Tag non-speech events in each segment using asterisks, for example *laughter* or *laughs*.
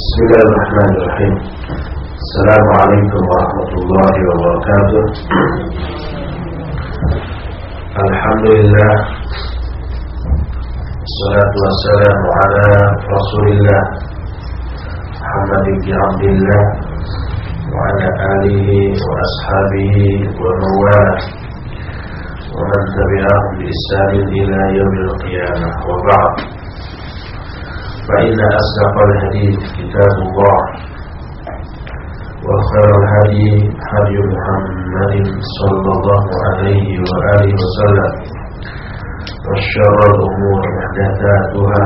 بسم الله الرحمن الرحيم. السلام عليكم ورحمة الله وبركاته. الحمد لله. الصلاة والسلام على رسول الله محمد بن عبد الله وعلى آله وأصحابه ومن ومن تبعهم بإحسان إلى يوم القيامة. وبعد. فإن أصدق الحديث كتاب الله وخير الهدي هدي محمد صلى الله عليه وآله وسلم وشر الأمور محدثاتها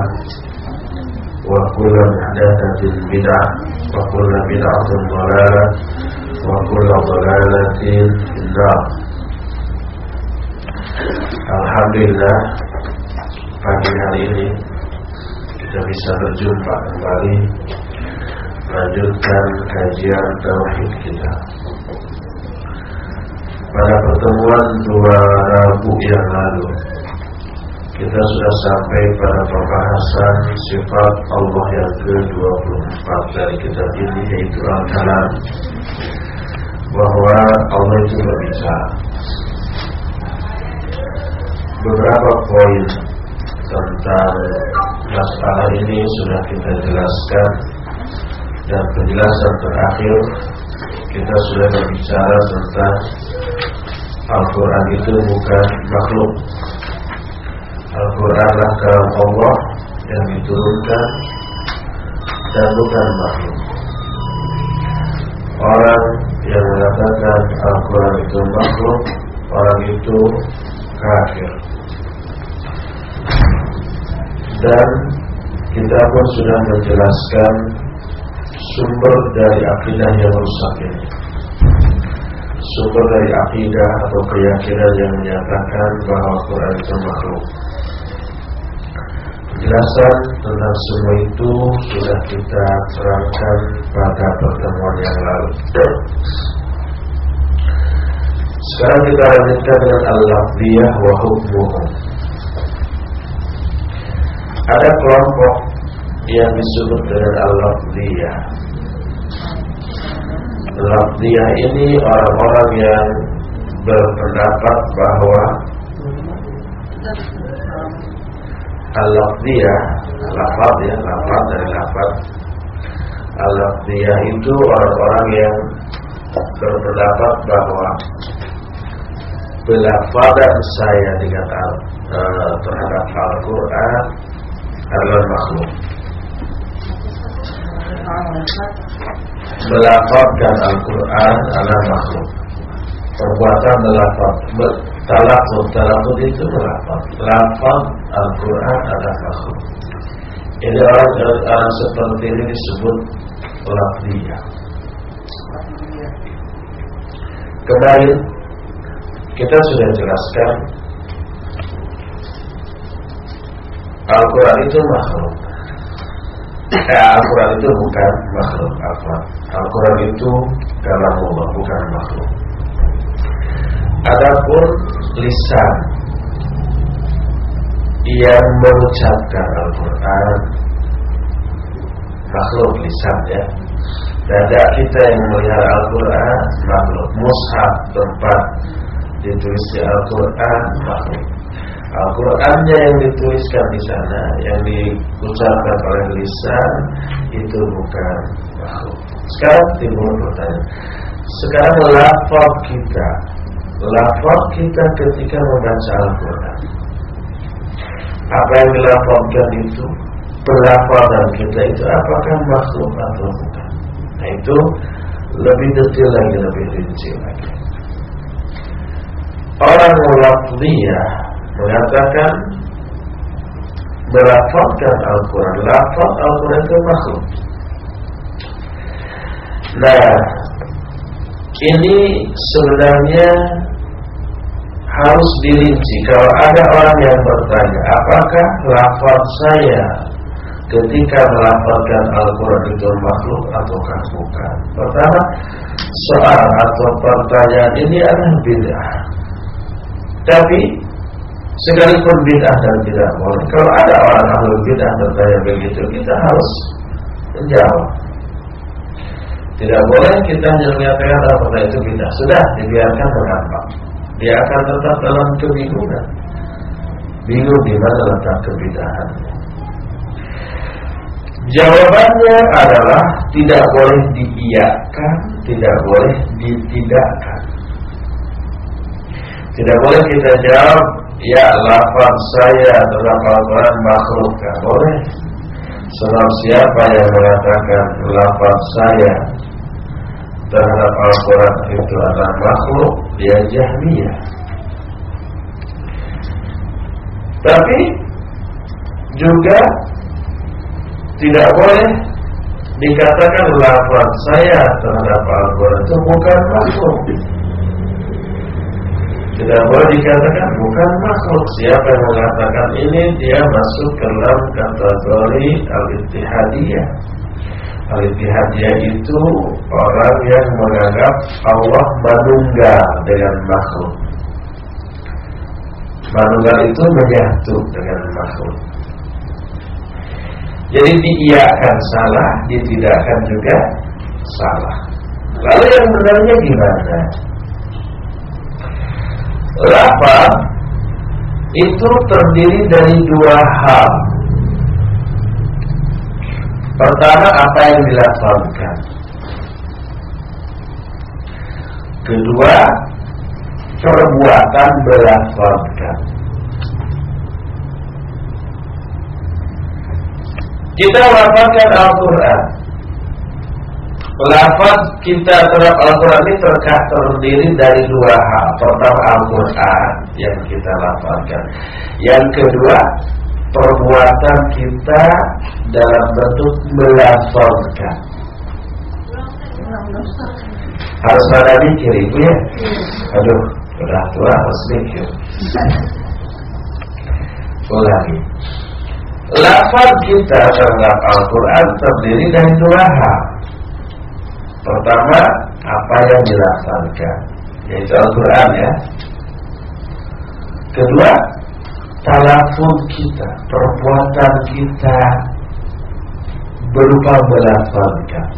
وكل محدثة بدعة وكل بدعة ضلالة وكل ضلالة في النار. Alhamdulillah pagi hari ini kita bisa berjumpa kembali melanjutkan kajian tauhid kita. Pada pertemuan dua Rabu yang lalu kita sudah sampai pada pembahasan sifat Allah yang ke-24 dari kitab ini yaitu Al-Kalam bahwa Allah itu berbicara beberapa poin tentang masalah ini sudah kita jelaskan. Dan penjelasan terakhir kita sudah berbicara tentang Al-Quran itu bukan makhluk. Al-Quran adalah kalam Allah yang diturunkan dan bukan makhluk. Orang yang mengatakan Al-Quran itu makhluk Orang itu kafir dan kita pun sudah menjelaskan sumber dari akidah yang rusak ini. Sumber dari akidah atau keyakinan yang menyatakan bahwa Quran itu makhluk. Penjelasan tentang semua itu sudah kita terangkan pada pertemuan yang lalu. Sekarang kita lanjutkan dengan al-lafziyah wa hukmuhum. Ada kelompok yang disebut dengan al-lafziyah. Lafziyah ini orang-orang yang berpendapat bahwa al-lafziyah, lafaz ya, lafaz dari lafaz. Al-lafziyah itu orang-orang yang berpendapat bahwa pelafadan saya dikatakan uh, terhadap Al-Quran adalah makhluk. Melafazkan Al-Quran adalah makhluk. Perbuatan melafaz, talafut, talafut itu melafaz. Lafaz Al-Quran adalah makhluk. Ini orang, orang seperti ini disebut lafziyah. Kemarin kita sudah jelaskan Al-Quran itu makhluk. Eh, Al-Quran itu bukan makhluk. Apa? Al-Quran itu dalam Allah bukan makhluk. Adapun lisan yang mengucapkan Al-Quran makhluk lisan ya. Dada kita yang melihat Al-Quran makhluk. Mushaf tempat ditulisnya Al-Quran makhluk Al-Qurannya yang dituliskan di sana Yang diucapkan oleh lisan Itu bukan makhluk. Sekarang timbul pertanyaan. Sekarang lafaz kita. Lafaz kita ketika membaca Al-Quran. Apa yang dilafazkan itu? Pelafazan kita itu Apakah makhluk atau bukan? Nah itu lebih detail lagi Lebih rinci lagi. Orang lafziyah mengatakan melafazkan Al-Quran. Lafaz Al-Quran itu makhluk nah ini sebenarnya harus dirinci. Kalau ada orang yang bertanya apakah lafaz saya ketika melafazkan Al-Quran itu makhluk ataukah bukan? Pertama soal atau pertanyaan ini adalah bid'ah. Tapi sekalipun bid'ah dan tidak boleh. Kalau ada orang ahli bid'ah bertanya begitu, kita harus menjawab. Tidak boleh kita hanya apa itu bid'ah. Sudah dibiarkan berdampak. Dia akan tetap dalam kebingungan. Bingung di mana letak kebid'ahan. Jawabannya adalah tidak boleh diiyakan, tidak boleh ditidakkan. Tidak boleh kita jawab, ya lafaz saya terhadap Al-Quran makhluk, tidak boleh. Sebab siapa yang mengatakan lafaz saya terhadap Al-Quran itu adalah makhluk, dia jahmiyah. Tapi juga tidak boleh dikatakan lafaz saya terhadap Al-Quran itu bukan makhluk. Tidak boleh dikatakan bukan makhluk. Siapa yang mengatakan ini dia masuk ke dalam kategori al-ittihadiyah. Al-ittihadiyah itu orang yang menganggap Allah manunggal dengan makhluk. Manunggal itu menyatu dengan makhluk. Jadi diiakan salah, ditidakkan juga salah. Lalu yang benarnya gimana? Lafaz itu terdiri dari dua hal. Pertama apa yang dilafalkan. Kedua perbuatan belafalkan. Kita lafalkan Al-Quran Lafaz kita terhadap Al-Quran ini terkait terdiri dari dua hal. Pertama Al-Quran yang kita lafalkan Yang kedua perbuatan kita dalam bentuk melafalkan Harus pada mikir ibu ya. Aduh, udah tua harus mikir. Ulangi. Lafaz kita terhadap Al-Quran terdiri dari dua hal Pertama, apa yang dilafalkan Yaitu Al-Quran ya. Kedua, talafun kita Perbuatan kita Berupa melafalkan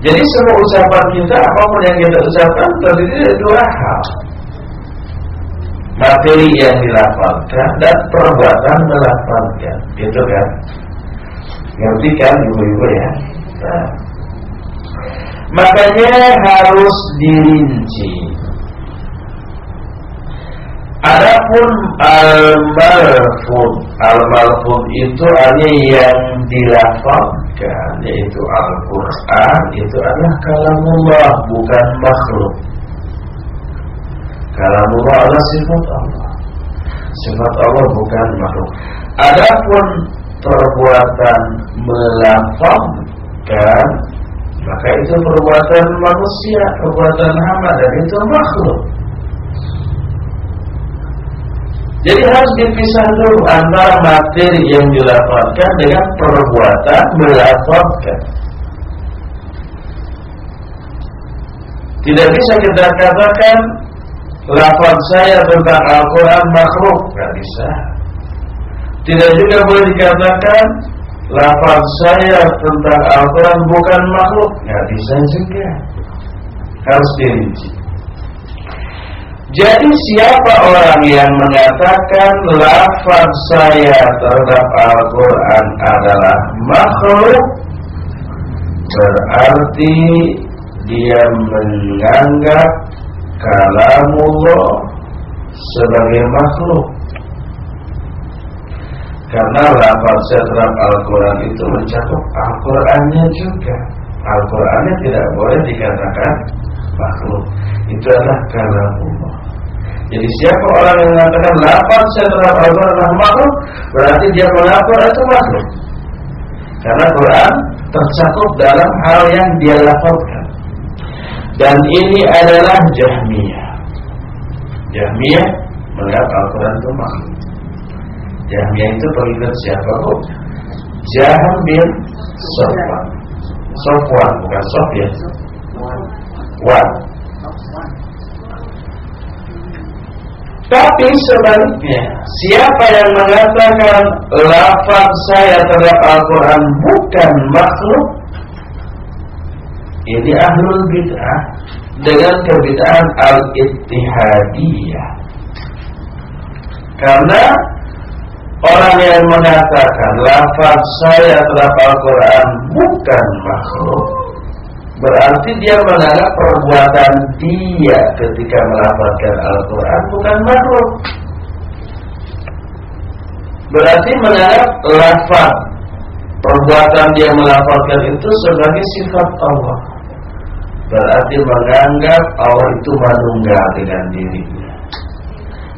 Jadi semua ucapan kita Apa pun yang kita ucapkan Terdiri dari dua hal materi yang dilafalkan dan perbuatan melafalkan gitu kan? Ngerti kan ibu-ibu ya? Nah. makanya harus dirinci. Adapun al-malfud Al-malfud itu hanya yang dilafalkan Yaitu Al-Quran Itu adalah kalamullah Bukan makhluk Kalamullah adalah sifat Allah. Sifat Allah bukan makhluk. Adapun perbuatan melafalkan maka itu perbuatan manusia, perbuatan hamba dan itu makhluk. Jadi harus dipisah dulu antara materi yang dilafalkan dengan perbuatan melafalkan. Tidak bisa kita katakan Lafaz saya tentang Al-Quran makhluk. Gak bisa. Tidak juga boleh dikatakan Lafaz saya tentang Al-Quran bukan makhluk. Gak bisa juga. Harus dirinci. Jadi siapa orang yang mengatakan lafaz saya terhadap Al-Quran adalah makhluk? Berarti dia menganggap kalamullah sebagai makhluk. Karena lafaz terhadap Al-Quran itu mencakup Al-Qurannya juga. Al-Qurannya tidak boleh dikatakan makhluk. Itu adalah kalamullah. Jadi siapa orang yang mengatakan lafaz terhadap Al-Quran adalah makhluk berarti dia melapor itu makhluk. Karena Quran tercakup dalam hal yang dia lafalkan dan ini adalah Jahmiyah. Jahmiyah menganggap Al-Quran itu makhluk. Jahmiyah itu pengikut siapa kok? Jahm bin Sofwan. Sofwan bukan Sofyan. Wan. Tapi sebaliknya, siapa yang mengatakan lafaz saya terhadap Al-Quran bukan makhluk, ini ahlul bid'ah dengan kebid'ahan al-ittihadiyah. Karena orang yang mengatakan lafaz saya terhadap Al-Quran bukan makhluk, Berarti dia menganggap perbuatan dia ketika melafalkan Al-Quran bukan makhluk. Berarti menganggap lafaz perbuatan dia melafalkan itu sebagai sifat Allah. Berarti menganggap Allah itu manunggal dengan dirinya.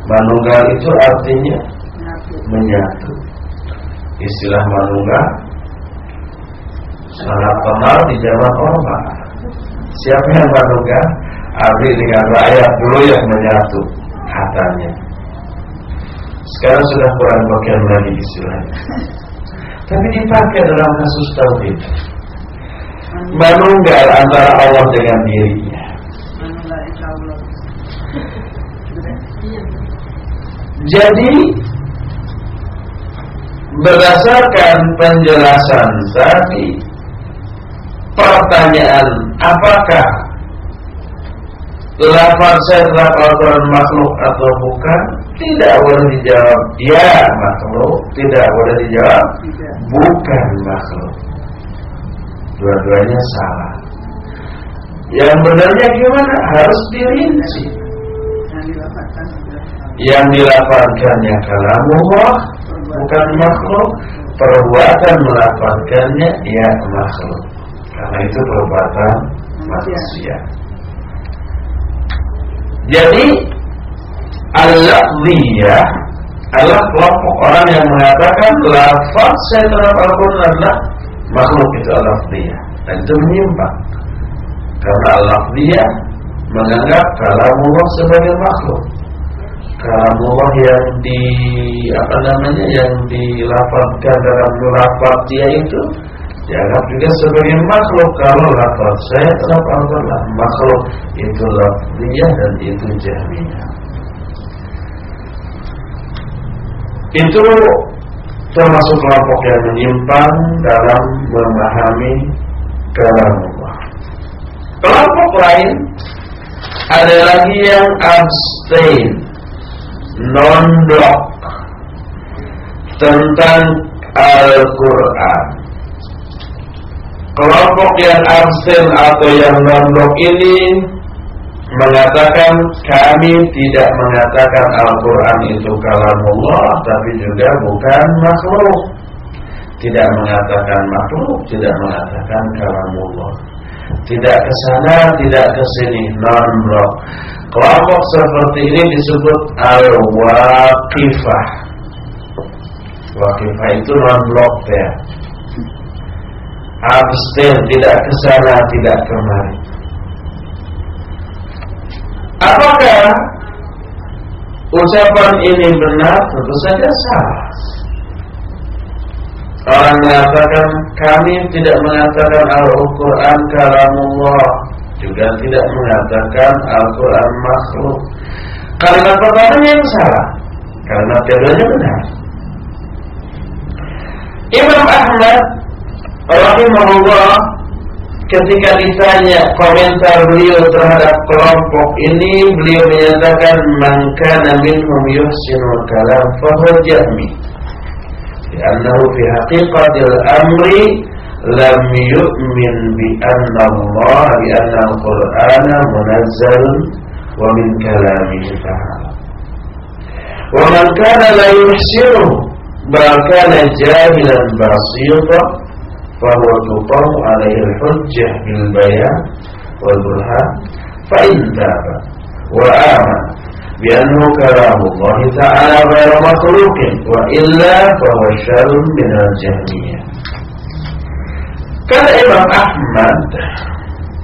Manunggal itu artinya menyatu. Istilah manunggal sangat kenal di zaman Orba. Siapa yang menduga Abi dengan rakyat dulu yang menyatu katanya. Sekarang sudah kurang bagian lagi istilahnya. Tapi dipakai dalam kasus tauhid. Menunggal antara Allah dengan dirinya. Jadi berdasarkan penjelasan tadi pertanyaan apakah lafaz saya telah Al-Quran makhluk atau bukan? Tidak boleh dijawab ya makhluk. Tidak boleh dijawab bukan makhluk dua-duanya salah. Yang benarnya gimana? Harus dirinci. Yang dilapangkannya kalamullah bukan makhluk. Perbuatan melapangkannya ya makhluk. Karena itu perbuatan manusia. Jadi al-lafziyah adalah kelompok orang yang mengatakan lafaz saya Al-Quran adalah makhluk itu al-lafziyah dan itu menyimpang. Karena al-lafziyah menganggap kalamullah sebagai makhluk. Kalamullah yang di apa namanya yang dilafazkan dalam lafaz dia itu dianggap juga sebagai makhluk. Kalau lafaz saya tetap adalah makhluk. Itu lafziyah dan itu jahmiyah itu termasuk kelompok yang menyimpang dalam memahami kalamullah kelompok lain ada lagi yang abstain non-block tentang Al-Quran. Kelompok yang absen atau yang non ini mengatakan kami tidak mengatakan Al-Quran itu kalamullah tapi juga bukan makhluk. Tidak mengatakan makhluk tidak mengatakan kalamullah. Tidak ke sana tidak ke sini. Non-blok kelompok seperti ini disebut al-waqifah. Waqifah itu non-blok ya. Abstain tidak ke sana tidak kemari apakah ucapan ini benar? Tentu saja salah orang mengatakan kami tidak mengatakan Al-Quran kalamullah juga tidak mengatakan Al-Quran makhluk. Karena pertanyaan yang salah karena keduanya benar. Imam Ahmad rahimahullah ketika ditanya komentar beliau terhadap kelompok ini beliau menyatakan man kana minhum yuhsinul kalam fa huwa jahmi li'annahu fi haqiqatil amri lam yu'min bi anna Allah bi anna al-Qur'ana munazzalun wa min kalamihi ta'ala. Wa man kana la yuhsinu jahilan fahuwa tuqamu alaihi al-hujjah bil bayan wal burhan fa in taba wa amana bi annahu karamu Allah ta'ala ghairu makhluqin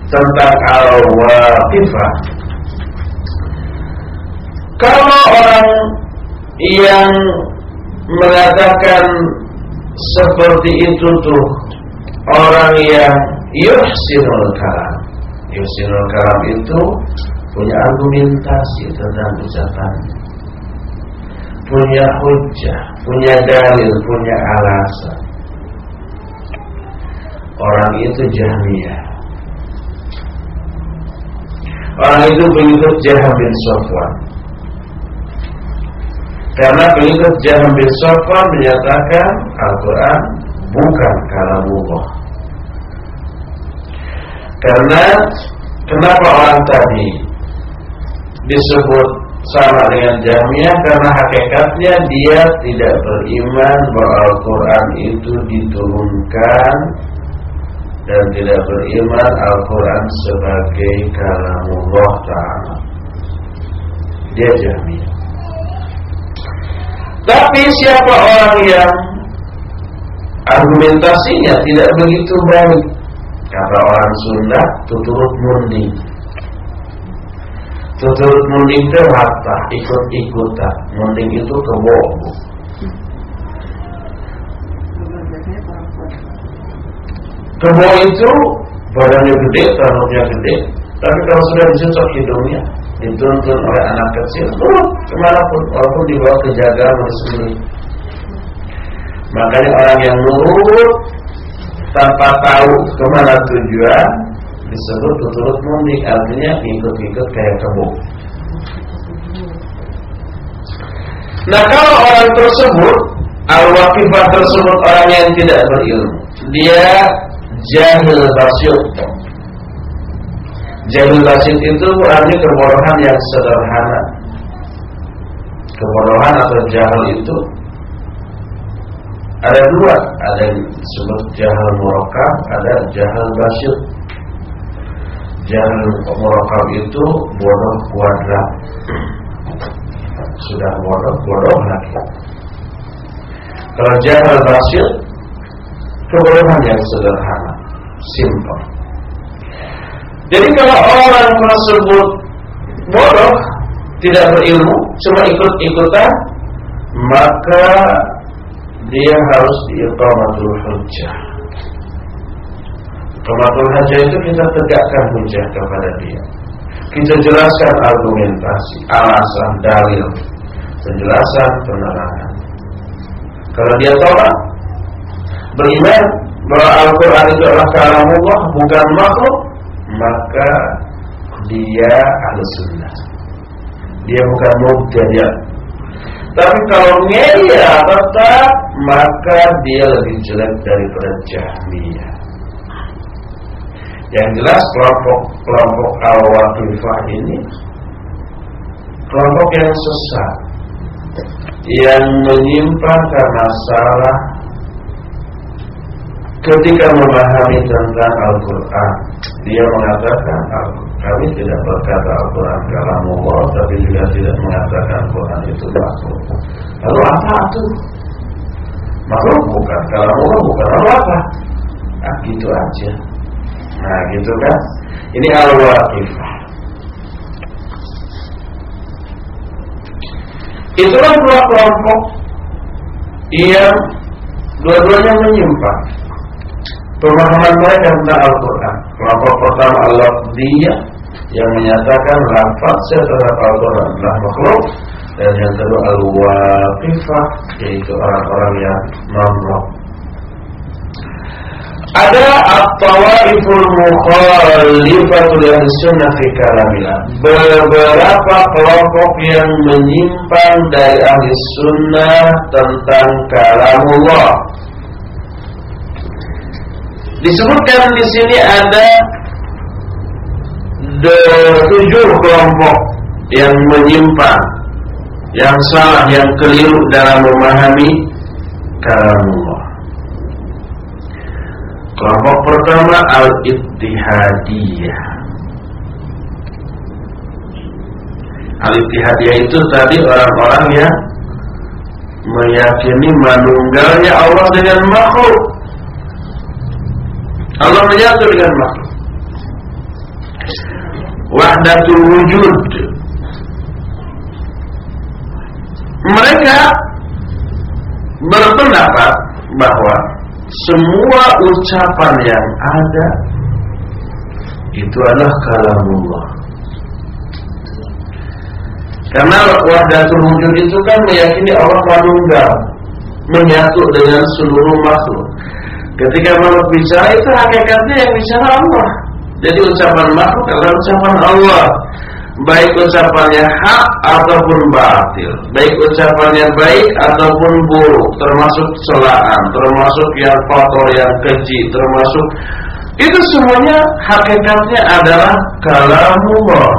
tentang al-waqifah kalau orang yang mengatakan seperti itu tuh orang yang yuhsinul kalam yuhsinul kalam itu punya argumentasi tentang ucapan punya hujah, punya dalil, punya alasan. Orang itu Jahmiyah. Orang itu pengikut Jaham bin Sofwan. Karena pengikut Jaham bin Sofwan menyatakan Al-Quran bukan kalamullah. Karena kenapa orang tadi disebut sama dengan Jahmiyah karena hakikatnya dia tidak beriman bahwa Al-Quran itu diturunkan dan tidak beriman Al-Quran sebagai kalamullah Ta'ala. Dia Jahmiyah. Tapi siapa orang yang argumentasinya tidak begitu baik, kata orang Sunda, tuturut munding Tuturut munding itu rata, ikut-ikutan. Munding itu kebo. Kebo itu badannya gede, rambutnya gede. Tapi kalau sudah dicocok hidungnya, dituntun oleh anak kecil, turun ke mana pun, walaupun dibawa ke jaga. Makanya orang yang nurut tanpa tahu ke mana tujuan, disebut tuturut mundik artinya ikut-ikut kayak kebo. Nah kalau orang tersebut al-waqifah tersebut orang yang tidak berilmu, dia jahil basyuk. Jahil basyuk itu artinya kebodohan yang sederhana. Kebodohan atau jahil itu ada dua, ada yang disebut jahil murakab, ada jahil basyuk. Jangan murakab itu bodoh kuadrat. Sudah bodoh, bodoh lagi. Kalau jahal basil Kebodohan yang sederhana. Simple Jadi kalau orang tersebut Bodoh Tidak berilmu Cuma ikut-ikutan Maka Dia harus diiqamatul hujjah. Kematuan hajah itu kita tegakkan hujah kepada dia. Kita jelaskan argumentasi, alasan, dalil Penjelasan, penerangan. Kalau dia tolak Beriman bahwa Al-Quran itu adalah kalamullah Bukan makhluk Maka dia ahli sunnah. Dia bukan mubtadi' Tapi kalau dia tetap Maka dia lebih jelek daripada Jahmiyah. Yang jelas kelompok-kelompok al-waqifah ini kelompok yang sesat. Yang menyimpang karena salah ketika memahami tentang Al-Quran. Dia mengatakan kami tidak berkata Al-Quran Allah tapi juga tidak mengatakan Al-Quran itu makhluk. Lalu apa itu? Makhluk bukan Allah bukan. Lalu apa? Nah, gitu aja. Nah gitu kan? Ini al-waqifah Itulah dua kelompok Yang Dua-duanya menyimpang. Pemahaman mereka tentang Al-Quran. Kelompok pertama Allah dia Yang menyatakan Lafaz terhadap Al-Quran adalah makhluk Dan yang kedua Al-Waqifah Yaitu orang-orang yang non ada at-tawaiful mukhalifatul sunnah fi kalamillah. Beberapa kelompok yang menyimpang dari ahli sunnah tentang kalamullah. Disebutkan di sini ada tujuh kelompok yang menyimpang, yang salah, yang keliru dalam memahami kalamullah. Kelompok pertama Al-Ittihadiyah. Al-Ittihadiyah itu tadi orang-orang yang Meyakini manunggalnya Allah dengan makhluk. Allah menyatu dengan makhluk Wahdatul wujud Mereka berpendapat bahwa semua ucapan yang ada itu adalah kalamullah. Karena wahdatul wujud itu kan meyakini Allah manunggal, menyatu dengan seluruh makhluk. Ketika makhluk bicara itu hakikatnya yang bicara Allah. Jadi ucapan makhluk adalah ucapan Allah. Baik ucapannya hak ataupun batil. Baik ucapannya baik ataupun buruk. Termasuk celaan Termasuk yang kotor, yang keji Termasuk Itu semuanya hakikatnya adalah Kalamullah.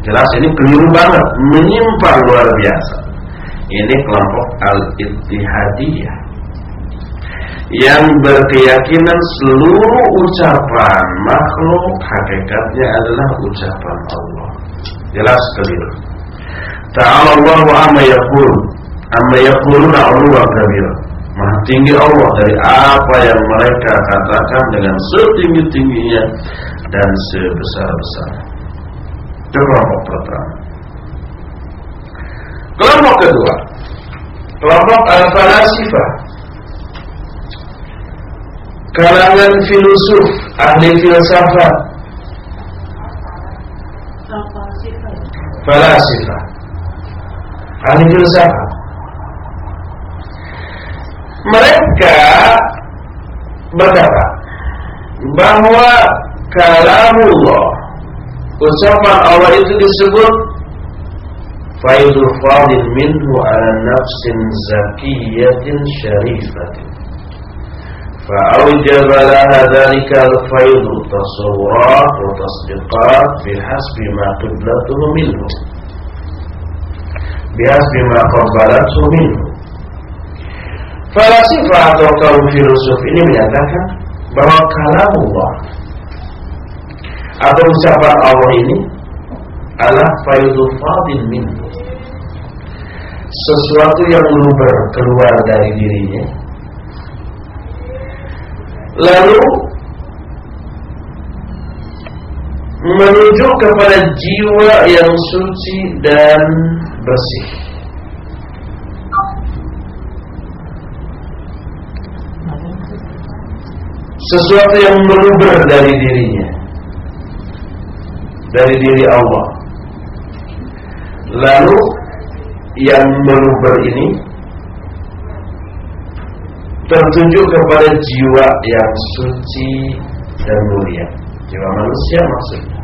Jelas ini keliru banget Menyimpang luar biasa. Ini kelompok Al-Ittihadiyah Yang berkeyakinan seluruh ucapan makhluk Hakikatnya adalah ucapan Allah. Jelas keliru. Ta'ala Allah wa amma yakul Amma yakuluna Allah kabir. Maha tinggi Allah dari apa yang mereka katakan dengan setinggi-tingginya dan sebesar-besar. Kelompok pertama. Kelompok kedua, kelompok al-falasifah. Kalangan filosof, ahli filsafat. Falasifah. Ahli filsafat. Mereka berkata bahwa kalamullah ucapan Allah itu disebut faidul fadil minhu ala nafsin zakiyatin syarifatin فأوجب لها ذلك الفيض تصورات وتصديقات بحسب ما قبلته منه بحسب ما قبلته منه Falasifah atau kaum filosof ini menyatakan bahwa kalam Allah atau ucapan Allah ini adalah faidul fadil minhu sesuatu yang luber keluar dari dirinya lalu menuju kepada jiwa yang suci dan bersih sesuatu yang meluber dari dirinya dari diri Allah. Lalu yang meluber ini tertuju kepada jiwa yang suci dan mulia, jiwa manusia maksudnya.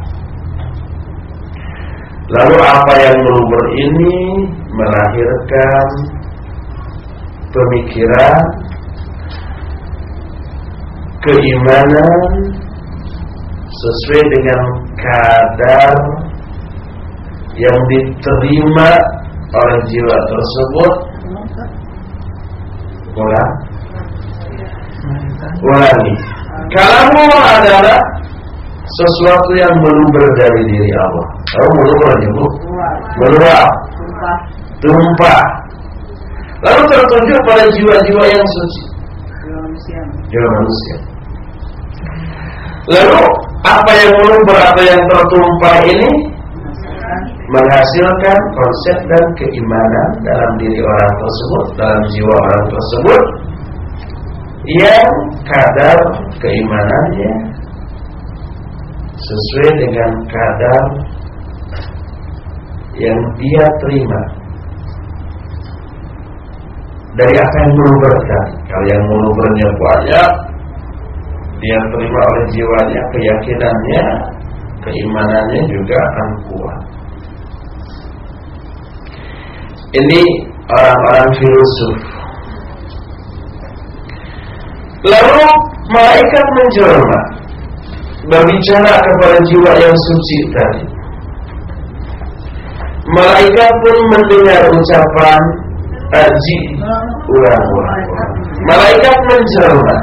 Lalu apa yang meluber ini melahirkan pemikiran, keimanan sesuai dengan kadar yang diterima oleh jiwa tersebut? Ulang ulangi kalamu adalah sesuatu yang meluber dari diri Allah. Kamu meluber bu meluap tumpah. Lalu tertunjuk pada jiwa-jiwa yang suci. Jiwa manusia. Lalu apa yang meluber atau yang tertumpah ini menghasilkan konsep dan keimanan dalam diri orang tersebut, dalam jiwa orang tersebut yang kadar keimanannya sesuai dengan kadar yang dia terima dari apa yang meluber tadi. Kalau yang melubernya banyak, dia terima oleh jiwanya, keyakinannya, keimanannya juga akan kuat. Ini orang-orang filosof. Lalu malaikat menjelma berbicara kepada jiwa yang suci tadi. Malaikat pun mendengar ucapan Aji ulang-ulang. Malaikat menjelma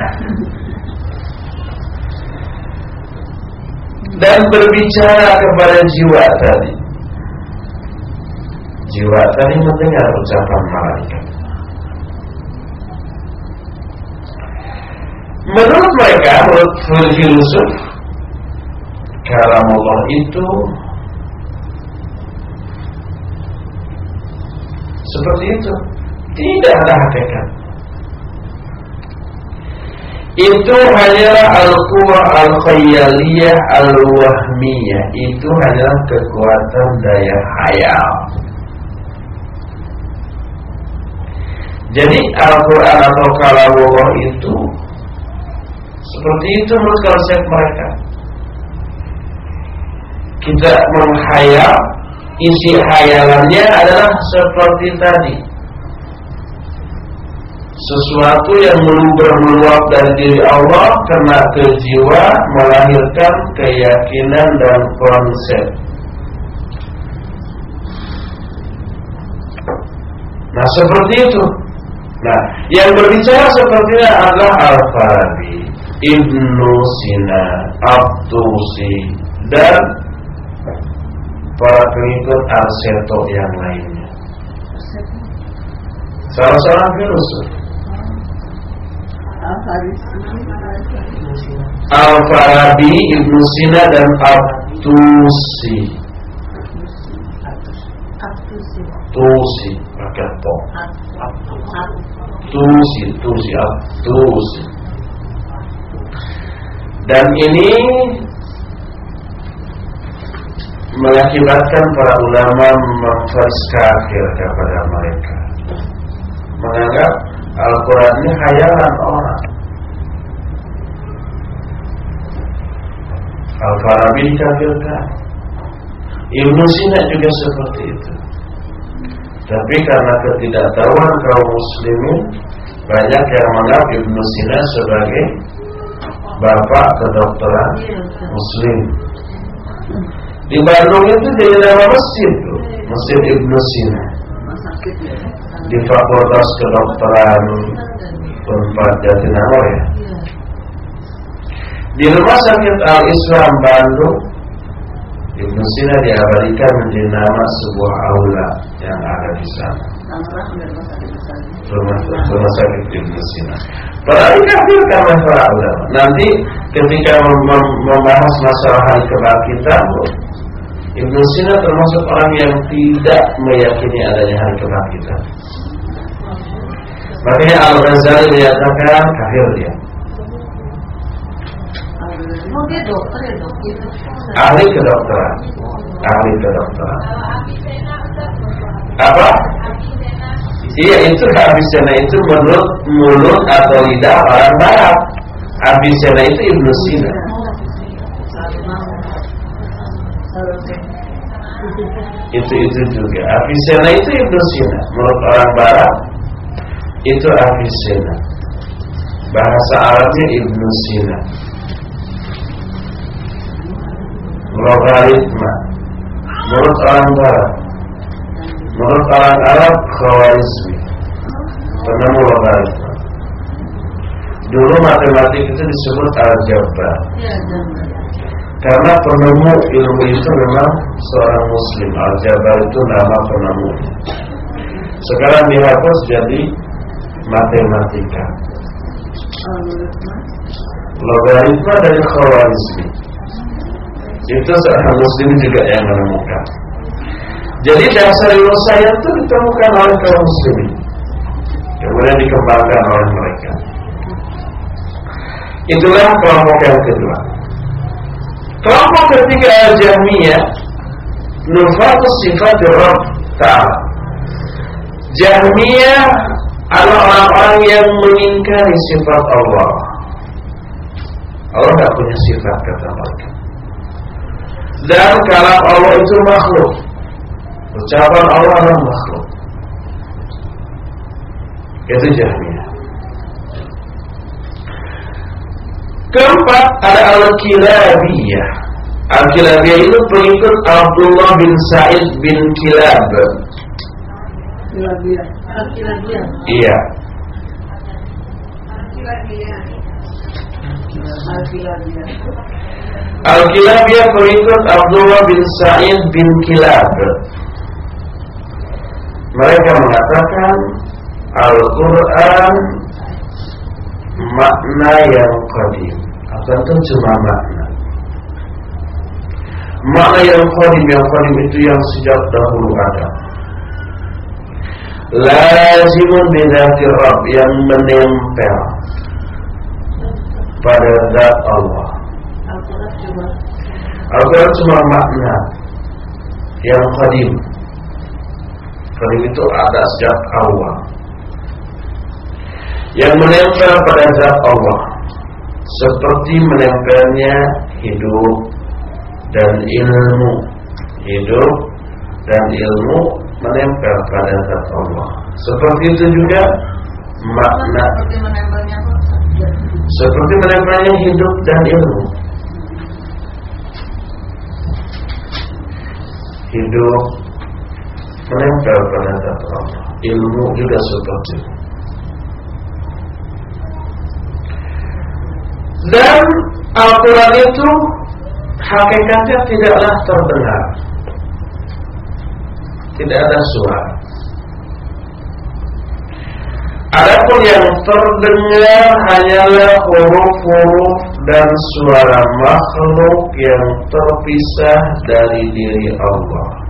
dan berbicara kepada jiwa tadi. Jiwa tadi mendengar ucapan malaikat. Menurut mereka, menurut filosof, kalam Allah itu seperti itu, tidak ada hakikat. itu hanyalah al-quwa al-khayaliyah al-wahmiyah. Itu hanyalah kekuatan daya hayal. Jadi Al-Quran atau kalamullah itu seperti itu menurut konsep mereka kita menghayal isi hayalannya adalah seperti tadi sesuatu yang meluber-meluap dari diri Allah kena ke jiwa melahirkan keyakinan dan konsep. Nah seperti itu. Nah yang berbicara sepertinya adalah Al-Farabi, Ibnu Sina, Abtusi dan para pengikut Arseto yang lainnya. Salah seorang filosof. Al-Farabi, Ibnu Sina dan Al-Tusi Tusi pakai to. Tusi, Tusi, Tusi. Dan ini mengakibatkan para ulama kafir kepada mereka. Menganggap Al-Quran ini khayalan orang. Al-Farabi dikafirkan. Ibnu Sina juga seperti itu. Tapi karena ketidaktahuan kaum muslimin Banyak yang menganggap Ibnu Sina sebagai Bapak kedokteran muslim. Di Bandung itu jadi nama masjid Masjid Ibnu Sina. Di Fakultas Kedokteran Unpad Jatinangor ya. Di Rumah Sakit Al Islam Bandung, Ibnu Sina diabadikan menjadi nama sebuah aula yang ada di sana. Rumah, sakit Ibnu Sina. Para dikafirkan oleh para ulama. Nanti ketika membahas masalah hari kebangkitan, Ibnu Sina termasuk orang yang tidak meyakini adanya hari kebangkitan. Makanya Al-Ghazali menyatakan kafir dia. Ahli kedokteran. Ahli kedokteran. Apa? Iya itu Abisena itu menurut mulut atau lidah orang Barat. Abisena itu Ibnu Sina. itu itu juga. Avicenna itu Ibnu Sina. Menurut orang Barat itu Avicenna bahasa Arabnya Ibnu Sina. Logaritma. Menurut orang Barat menurut orang Arab Khawarizmi penemu logaritma dulu matematik itu disebut aljabar karena penemu ilmu itu memang seorang muslim. Al-Jabar itu nama penemu. Sekarang dihapus jadi matematika. Logaritma dari Khawarizmi Itu seorang muslim juga yang menemukan Jadi dasar ilmu saya itu ditemukan oleh kaum muslimin. Kemudian dikembangkan oleh mereka. Itulah kelompok yang kedua. Kelompok ketiga Al-Jahmiyah Nufatus sifat Rabb Ta'ala. Jahmiyah adalah orang-orang yang mengingkari sifat Allah. Allah tidak punya sifat kata mereka. Dan kalau Allah itu makhluk Ucapan Allah adalah makhluk. Itu Jahmiyah Keempat ada Al-Kilabiyah. Al-Kilabiyah itu pengikut Abdullah bin Sa'id bin Kilab. Kilabiyah Al-Kilabiyah. Iya. Al-Kilabiyah pengikut Abdullah bin Sa'id bin Kilab Mereka mengatakan Al-Quran makna yang qadim. Atau itu? Cuma makna. Makna yang qadim yang qadim itu yang sejak dahulu ada. Lazimun bidati Rabb yang menempel pada zat Allah. Al-Quran cuma makna yang qadim. Qadim itu ada sejak awal. Yang menempel pada zat Allah seperti menempelnya hidup dan ilmu. Hidup dan ilmu menempel pada zat Allah. Seperti itu juga makna seperti menempelnya hidup dan ilmu. Hidup menempel pada Allah. Ilmu juga seperti. Dan Al-Quran itu hakikatnya tidaklah terdengar Tidak ada suara Adapun yang terdengar hanyalah huruf-huruf dan suara makhluk yang terpisah dari diri Allah.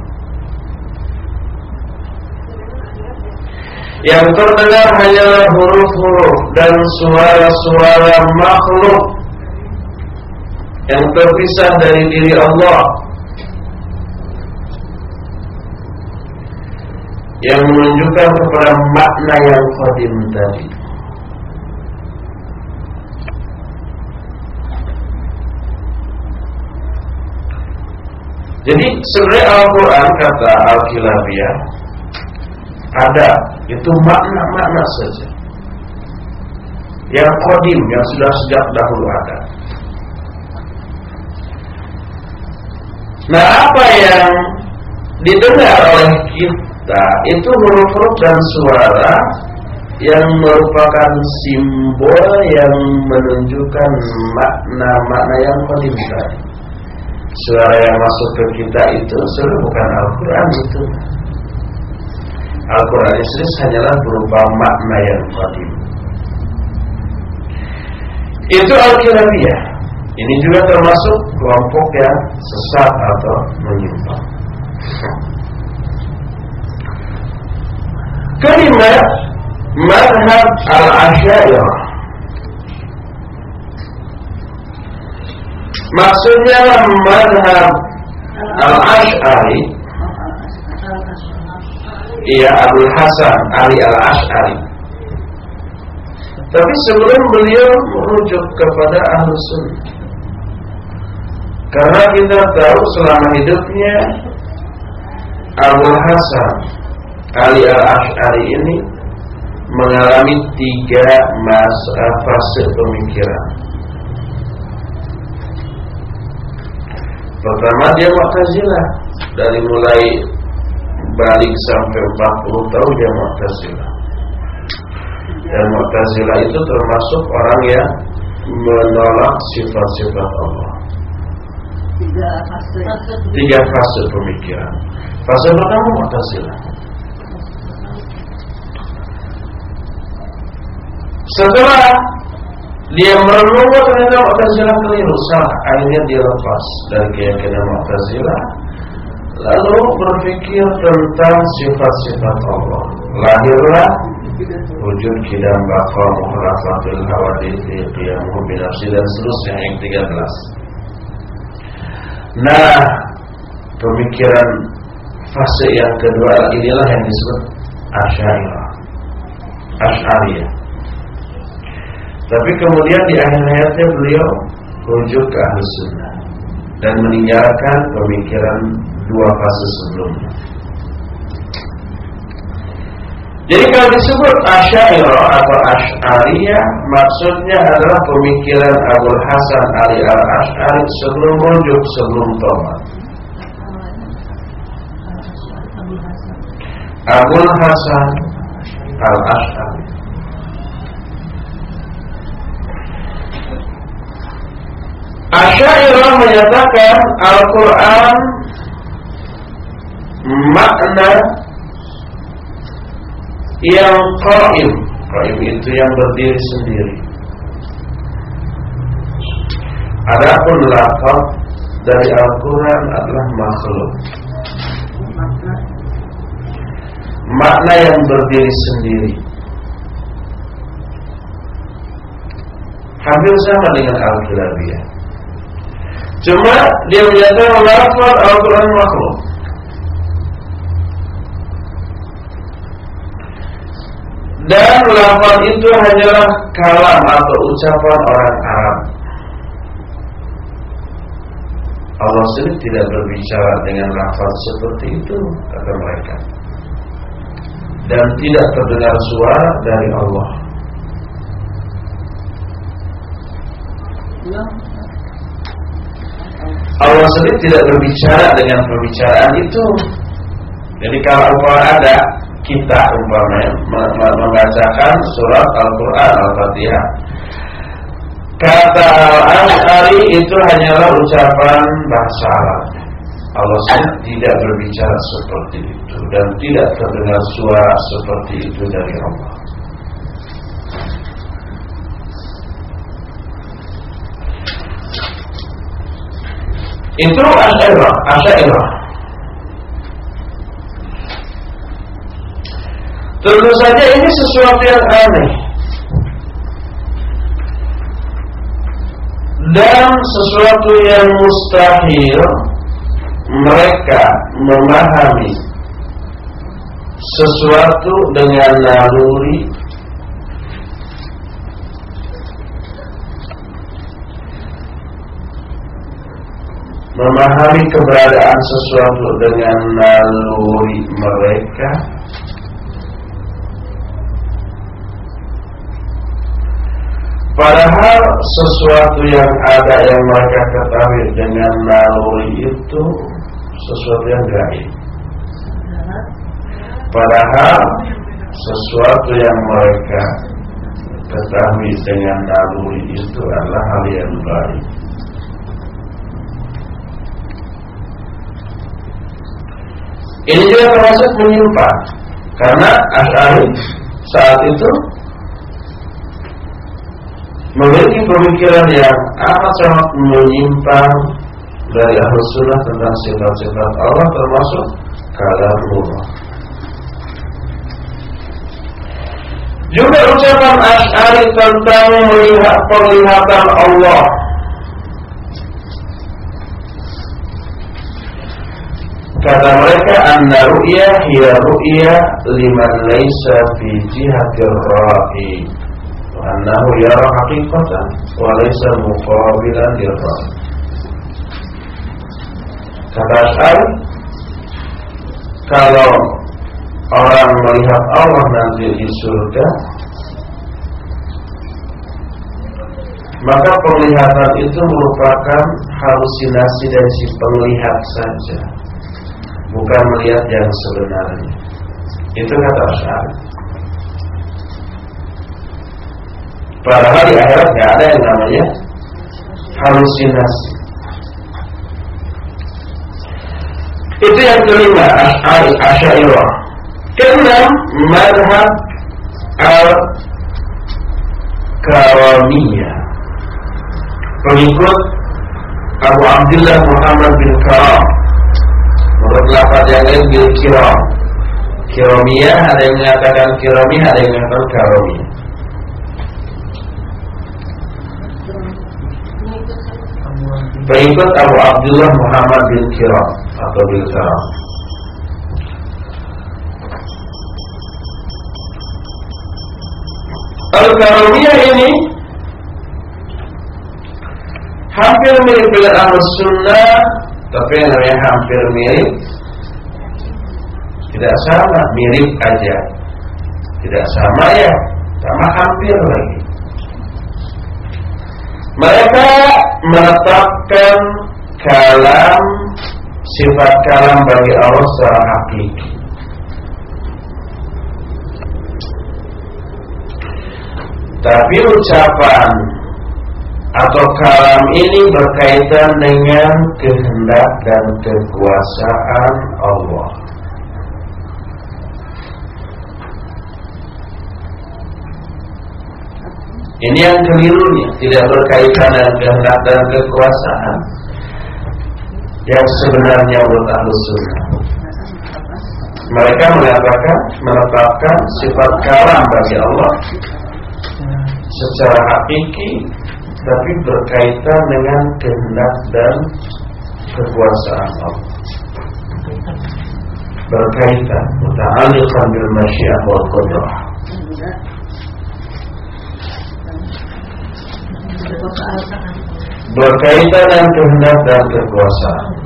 Yang terdengar hanyalah huruf-huruf dan suara-suara makhluk yang terpisah dari diri Allah. yang menunjukkan kepada makna yang qadim tadi. Jadi sebenarnya Al-Quran kata Al-Kilabiyah ada itu makna-makna saja yang kodim yang sudah sejak dahulu ada. Nah apa yang didengar oleh kita itu huruf-huruf dan suara yang merupakan simbol yang menunjukkan makna-makna yang kodim Suara yang masuk ke kita itu sebenarnya bukan Al-Quran itu. Al-Quran itu hanyalah berupa makna yang kodim. Itu Al-Kilabiyah. Ini juga termasuk kelompok yang sesat atau menyimpang. Kalimat madhab al-asyairah Maksudnya madhab al-ash'ari Iya Abdul Hasan Ali al-Ash'ari Tapi sebelum beliau merujuk kepada Ahlus Sunnah Karena kita tahu selama hidupnya Abdul Hasan Ali al-Ash'ari ini mengalami tiga masa fase pemikiran. Pertama dia Mu'tazilah dari mulai balik sampai 40 tahun dia Mu'tazilah. Dan Mu'tazilah itu termasuk orang yang menolak sifat-sifat Allah. Tiga fase. Tiga fase pemikiran. Fase pertama Mu'tazilah. Setelah dia merenung ternyata Mu'tazilah keliru salah, akhirnya dia lepas dari keyakinan Mu'tazilah lalu berpikir tentang sifat-sifat Allah. Lahirlah wujud kidam baqa mukhalafatul hawadithi qiyamuhu binafsi dan seterusnya yang 13. Nah, pemikiran fase yang kedua inilah yang disebut Asy'ariyah. Asy'ariyah. Tapi kemudian di akhir hayatnya beliau rujuk ke ahli sunnah dan meninggalkan pemikiran dua fase sebelumnya. Jadi kalau disebut Asyairah atau Ash'ariyah maksudnya adalah pemikiran Abu Hasan Ali al-Ash'ari sebelum rujuk sebelum tobat. Abu Hasan al-Ash'ari Asyairah menyatakan Al-Quran makna yang qaim. Qaim itu yang berdiri sendiri. Adapun lafaz dari Al-Quran adalah makhluk. Makna yang berdiri sendiri. Hampir sama dengan Al-Kilabiyah. Cuma dia menyatakan lafaz Al-Quran makhluk. Dan lafaz itu hanyalah kalam atau ucapan orang Arab. Allah sendiri tidak berbicara dengan lafaz seperti itu kata mereka. Dan tidak terdengar suara dari Allah. Allah sendiri tidak berbicara dengan perbicaraan itu. Jadi kalau ada kita umpamanya membacakan surat Al-Quran Al-Fatihah. Kata Al-Ash'ari itu hanyalah ucapan bahasa Arab. Allah tidak berbicara seperti itu Dan tidak terdengar suara seperti itu dari Allah Itu Asyairah Asyairah. Tentu saja ini sesuatu yang aneh. Dan sesuatu yang mustahil Mereka memahami Sesuatu dengan naluri Memahami keberadaan sesuatu dengan naluri mereka Padahal sesuatu yang ada yang mereka ketahui dengan naluri itu sesuatu yang gaib. Padahal sesuatu yang mereka ketahui dengan naluri itu adalah hal yang baik. Ini juga termasuk menyimpang karena Asy'ari saat itu memiliki pemikiran yang amat sangat menyimpang dari ahlu sunnah tentang sifat-sifat Allah termasuk kalamullah. Juga ucapan Ash'ari tentang melihat penglihatan Allah Kata mereka anna ru'ya hiya ru'ya liman laysa fi jihatir ra'i. Annahu yara haqiqatan wa laysa muqabilan lirra. Kata Asy'ari kalau orang melihat Allah nanti di surga maka penglihatan itu merupakan halusinasi dari si penglihat saja bukan melihat yang sebenarnya itu kata Asy'ari Padahal di akhirat nggak ada yang namanya halusinasi. Itu yang kelima, Ash'ari, Asyairah. Keenam, madhab al-Karamiyah. Pengikut Abu Abdullah Muhammad bin Karam. Menurut lapat yang lain bil Kiram. Kiramiyah ada yang mengatakan Kiramiyah, ada yang mengatakan Karamiyah. Pengikut Abu Abdullah Muhammad bin Kiram atau bin Kiram. Al-Karumiyah ini hampir mirip dengan Ahl Sunnah, tapi yang namanya hampir mirip tidak sama, mirip aja. Tidak sama ya, sama hampir lagi. Mereka menetapkan kalam sifat kalam bagi Allah secara hakiki. Tapi ucapan atau kalam ini berkaitan dengan kehendak dan kekuasaan Allah. Ini yang kelirunya, tidak berkaitan dengan kehendak dan kekuasaan. Yang sebenarnya menurut Ahlus Sunnah. Mereka mengatakan, menetapkan sifat kalam bagi Allah secara hakiki tapi berkaitan dengan kehendak dan kekuasaan Allah. Berkaitan muta'alliqan bil masyiah wal qudrah. Berkaitan dengan kehendak dan kekuasaan.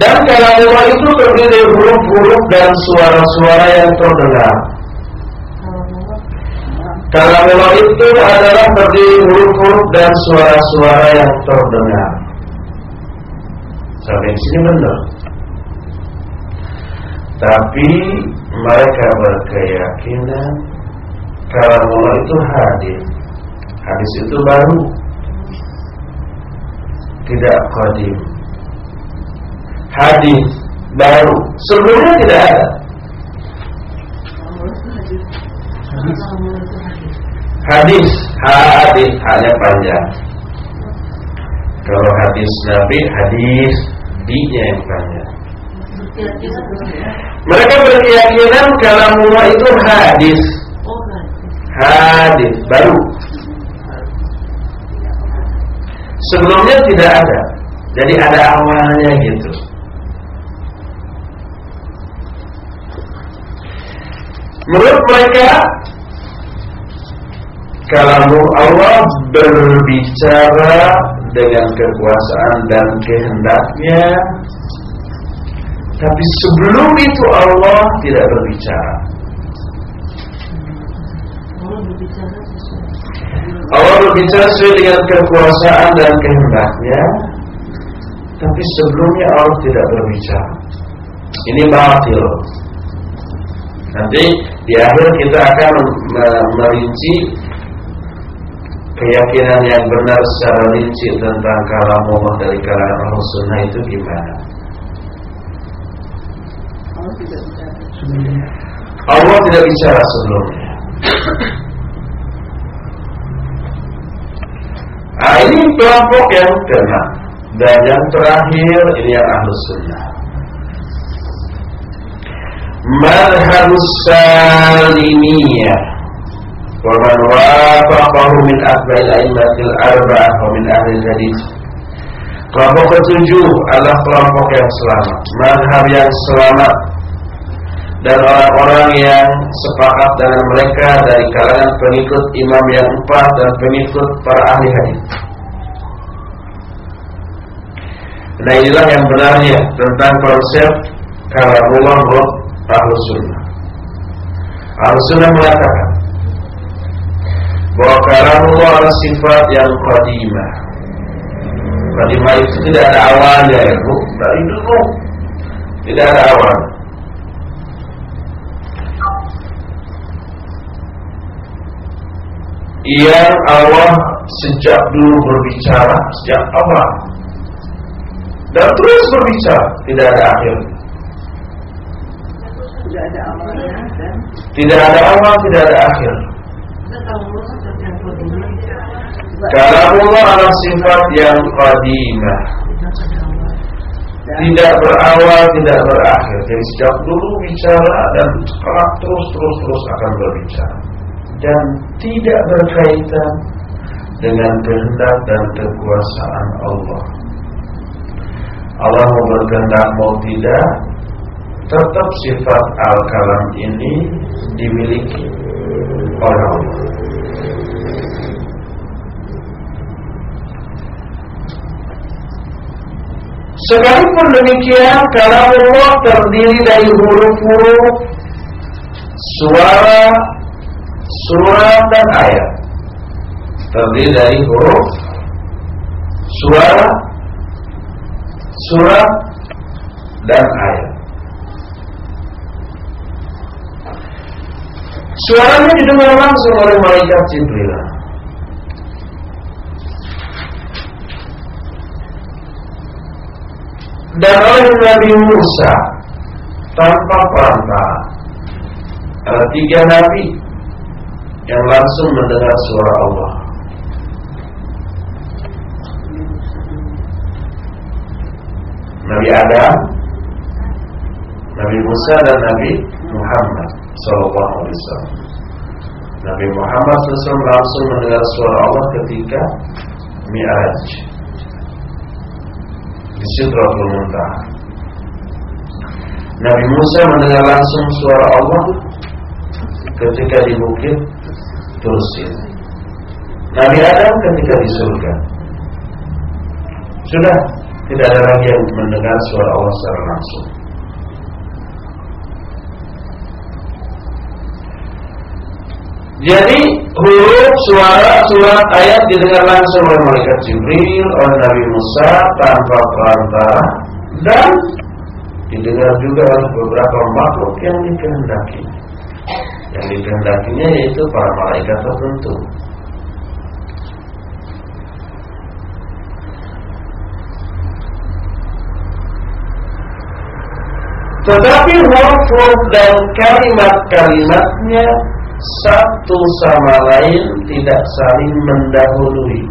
Dan kalam Allah itu terdiri dari huruf-huruf dan suara-suara yang terdengar. Kalam Allah itu adalah terdiri huruf-huruf dan suara-suara yang terdengar. Sampai sini benar. Tapi mereka berkeyakinan kalam Allah itu hadis. Hadis itu baru. Tidak qadim hadis baru. Sebelumnya tidak ada. Hadis hadis hanya panjang. Kalau hadis Nabi hadis dinya yang panjang. Mereka berkeyakinan kalau Allah itu hadis. Hadis baru. Sebelumnya tidak ada. Jadi ada awalnya gitu Menurut mereka kalau Allah berbicara dengan kekuasaan dan kehendaknya. Tapi sebelum itu Allah tidak berbicara. Allah berbicara sesuai dengan kekuasaan dan kehendaknya. Tapi sebelumnya Allah tidak berbicara. Ini batil. Nanti di akhir kita akan merinci keyakinan yang benar secara rinci tentang kalam Allah dari kalangan Allah Sunnah itu gimana? Allah tidak bicara sebelumnya. Nah, ini kelompok yang kena dan yang terakhir ini yang ahlu sunnah madhab salimiyah. Wa man wafaqahu min wa min ahli hadis kelompok ketujuh adalah kelompok yang selamat. Madhab yang selamat. Dan orang-orang yang sepakat dengan mereka dari kalangan pengikut imam yang empat dan pengikut para ahli hadis. Nah inilah yang benarnya tentang konsep kalamullah menurut Ahlu Sunnah. Ahlu Sunnah mengatakan bahwa kalamullah adalah sifat yang qadimah. Qadimah itu tidak ada awalnya ya bu Dari dulu Tidak ada awal. Yang Allah sejak dulu berbicara Sejak awal. Dan terus berbicara Tidak ada akhir tidak ada awalnya dan tidak ada awal, tidak ada akhir. Allah adalah sifat yang qadimah Tidak berawal, tidak berakhir. Jadi sejak dulu bicara dan sekarang terus, terus, terus akan berbicara. Dan tidak berkaitan dengan kehendak dan kekuasaan Allah. Allah mau berkehendak mau tidak tetap sifat al-kalam ini dimiliki oleh Allah. Sekalipun demikian, kalam Allah terdiri dari huruf-huruf, suara, surat dan ayat. Terdiri dari huruf, suara, surat dan ayat. Suaranya didengar langsung oleh malaikat Jibril. Dan oleh Nabi Musa tanpa perantara. Ada tiga nabi yang langsung mendengar suara Allah. Nabi Adam, Nabi Musa dan Nabi Muhammad Sallallahu Alaihi Wasallam. Nabi Muhammad SAW langsung mendengar suara Allah ketika Mi'raj di Sidratul Muntaha. Nabi Musa mendengar langsung suara Allah ketika di bukit Tursin. Nabi Adam ketika di surga. Sudah tidak ada lagi yang mendengar suara Allah secara langsung. Jadi huruf, suara, surat, ayat didengar langsung oleh malaikat Jibril, oleh Nabi Musa tanpa perantara dan didengar juga oleh beberapa makhluk yang dikehendaki. Yang dikehendakinya yaitu para malaikat tertentu. Tetapi huruf-huruf dan kalimat-kalimatnya satu sama lain tidak saling mendahului.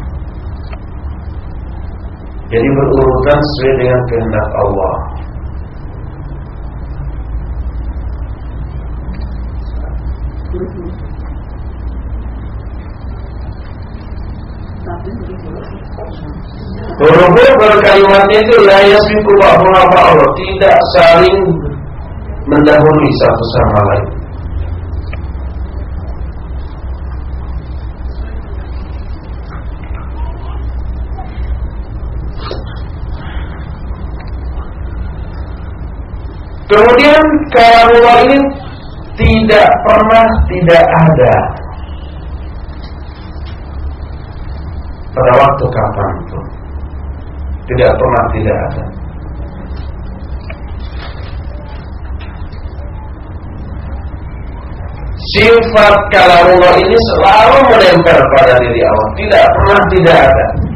Jadi berurutan sesuai dengan kehendak Allah. Huruf berkalimatnya itu la tidak saling mendahului satu sama lain. Kemudian kalamullah ini tidak pernah tidak ada pada waktu kapan itu tidak pernah tidak ada. Sifat kalamullah ini selalu menempel pada diri Allah, tidak pernah tidak ada.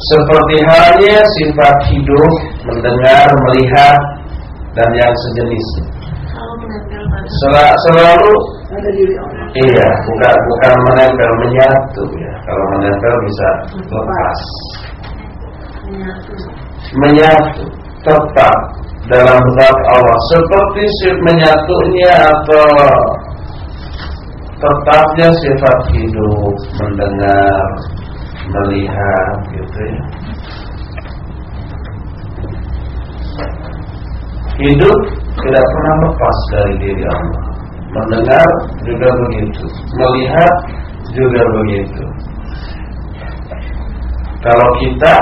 Seperti halnya sifat hidup, mendengar, melihat, dan yang sejenis. Sel selalu Iya, bukan bukan menempel menyatu ya. Kalau menempel bisa lepas. Menyatu tetap dalam zat Allah seperti menyatunya atau tetapnya sifat hidup, mendengar, melihat gitu ya. Hidup tidak pernah lepas dari diri Allah. Mendengar juga begitu, melihat juga begitu. Kalau kita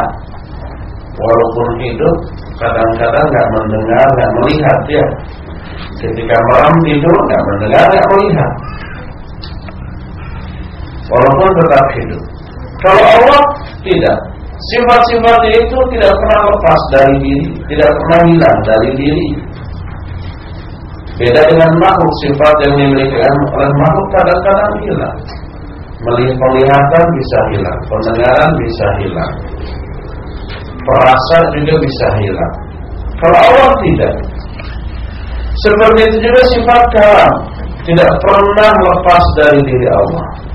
walaupun hidup kadang-kadang nggak mendengar, nggak melihat ya. Ketika malam tidur nggak mendengar, nggak melihat. Walaupun tetap hidup. Kalau Allah tidak. Sifat-sifatnya itu tidak pernah lepas dari diri, tidak pernah hilang dari diri. Beda dengan makhluk, sifat yang dimiliki oleh makhluk kadang-kadang hilang. Melihat penglihatan bisa hilang, pendengaran bisa hilang, perasa juga bisa hilang. Kalau Allah tidak, seperti itu juga sifat kalam tidak pernah lepas dari diri Allah.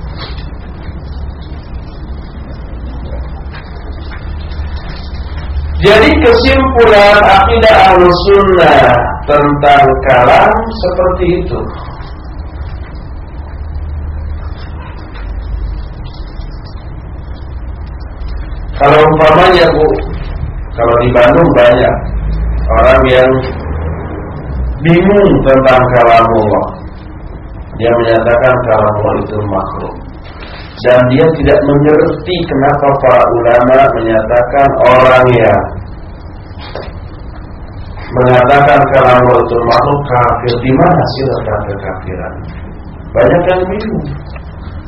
Jadi kesimpulan akidah ahlus sunnah tentang kalam seperti itu. Kalau umpamanya bu, kalau di Bandung banyak orang yang bingung tentang kalamullah. Dia menyatakan kalamullah itu makhluk dan dia tidak mengerti kenapa para ulama menyatakan orang yang mengatakan kalau makhluk kafir di mana sih letak kekafiran? Banyak yang bingung,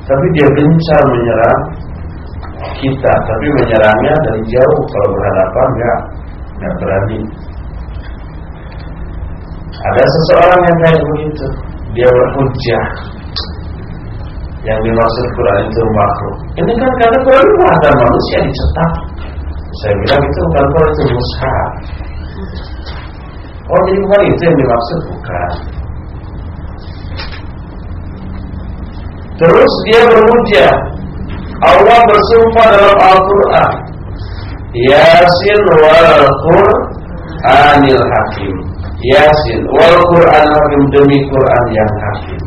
tapi dia gencar menyerang kita, tapi menyerangnya dari jauh kalau berhadapan enggak enggak berani. Ada seseorang yang kayak begitu, dia berhujjah yang dimaksud Quran itu makhluk. Ini kan karena Quran ada manusia dicetak. Saya bilang itu bukan Quran itu mushaf. Oh jadi bukan itu yang dimaksud bukan. Terus dia berhujjah. Allah bersumpah dalam Al-Quran Yasin wal Qur'anil Hakim. Yasin wal Qur'an Hakim demi Quran yang hakim.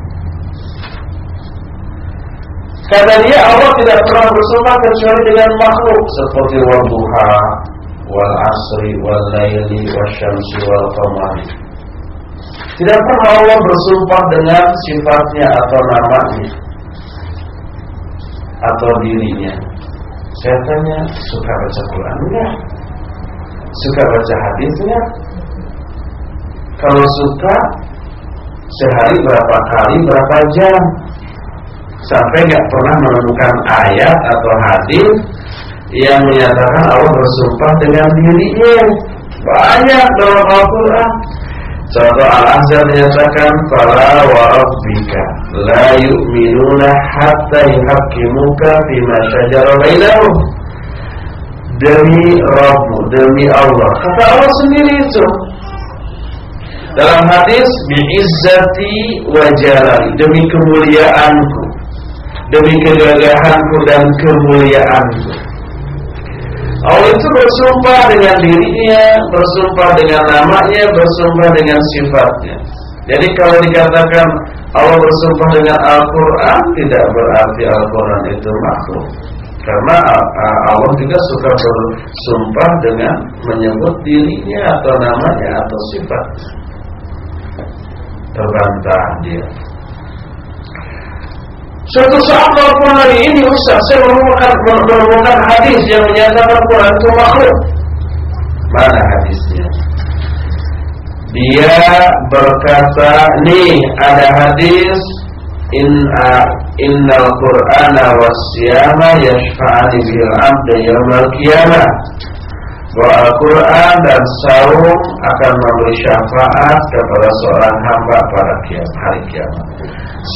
Kata dia Allah tidak pernah bersumpah kecuali dengan makhluk seperti wal duha, wal syamsi, wal qamari. Tidak pernah Allah bersumpah dengan sifatnya atau namanya atau dirinya. Saya tanya, suka baca Quran enggak? Suka baca hadisnya? Kalau suka, sehari berapa kali, berapa jam? Sampai nggak pernah menemukan ayat atau hadis yang menyatakan Allah bersumpah dengan dirinya. Banyak dalam Al-Quran. Contoh Al-Ahzab menyatakan Fala wa rabbika La yu'minuna hatta yuhakimuka Bima syajara bainahum Demi Rabbu Demi Allah Kata Allah sendiri itu Dalam hadis Bi'izzati wa jalali Demi kemuliaanku Demi kegagahanku dan kemuliaanku Allah itu bersumpah dengan dirinya, bersumpah dengan namanya, bersumpah dengan sifatnya. Jadi kalau dikatakan Allah bersumpah dengan Al-Quran, tidak berarti Al-Quran itu makhluk. Karena Allah juga suka bersumpah dengan menyebut dirinya atau namanya atau sifat. Terbantah dia. Suatu saat walaupun hari ini Ustaz saya menemukan, menemukan hadis yang menyatakan Quran itu makhluk. Mana hadisnya? Dia berkata, nih ada hadis in innal qur'ana wasyama yashfa'ani bil 'abdi yaumil qiyamah. Bahwa Al-Quran dan saum akan memberi syafaat kepada seorang hamba pada kiamat, hari kiamat.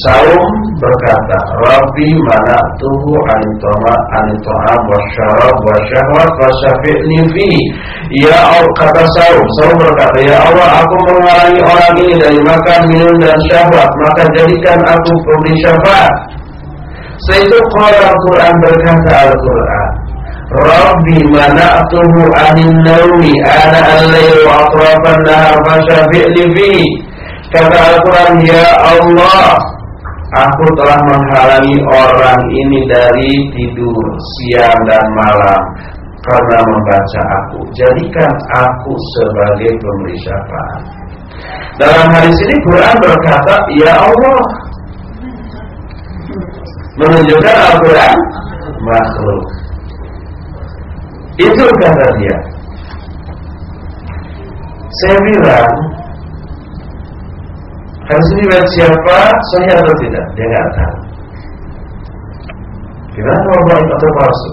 Saum berkata, Rabbi mana tuhu anitoma anitoam wasyarab wasyahwat wasyafi'ni fi. Ya Allah kata Saum, Saum berkata, Ya Allah aku menghalangi orang ini dari makan, minum dan syahwat, maka jadikan aku pemberi syafaat. Setelah itu Al-Quran berkata Al-Quran, Rabbi mana tuhu anin naumi ana al-layl wa atrafan nahar wasyafi'ni fi. Kata Al-Quran, Ya Allah, Aku telah menghalangi orang ini dari tidur siang dan malam karena membaca aku. Jadikan aku sebagai pemberi syafaat. Dalam hadis ini Quran berkata, Ya Allah, menunjukkan Al-Quran makhluk. Itu kata dia. Saya bilang Hadis ini riwayat siapa? Sahih atau tidak? Dia nggak tahu. Gimana kalau baik atau palsu?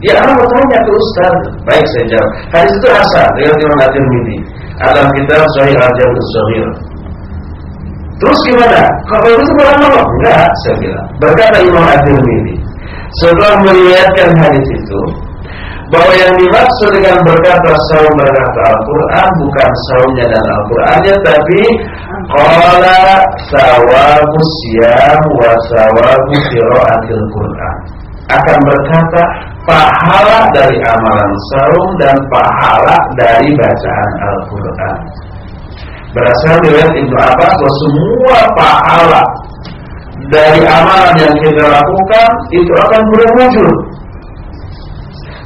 Ya anak bertanya ke Ustaz. Baik saya jawab. Hadis itu asal dengan Imam At-Tirmidzi. Alam kitab Sahih Al-Jami' Sahih. Terus gimana? Kalau itu Quran Allah? Enggak, saya bilang. Berkata Imam At-Tirmidzi. Setelah melihatkan hadis itu, bahwa yang dimaksud dengan berkata saum berkata Al-Quran bukan saumnya dan Al-Qurannya tapi qala sawabu siyam wa sawabu qiraatil Quran. Akan berkata pahala dari amalan saum dan pahala dari bacaan Al-Quran. Berasal dari Ibnu Abbas bahwa semua pahala dari amalan yang kita lakukan itu akan berwujud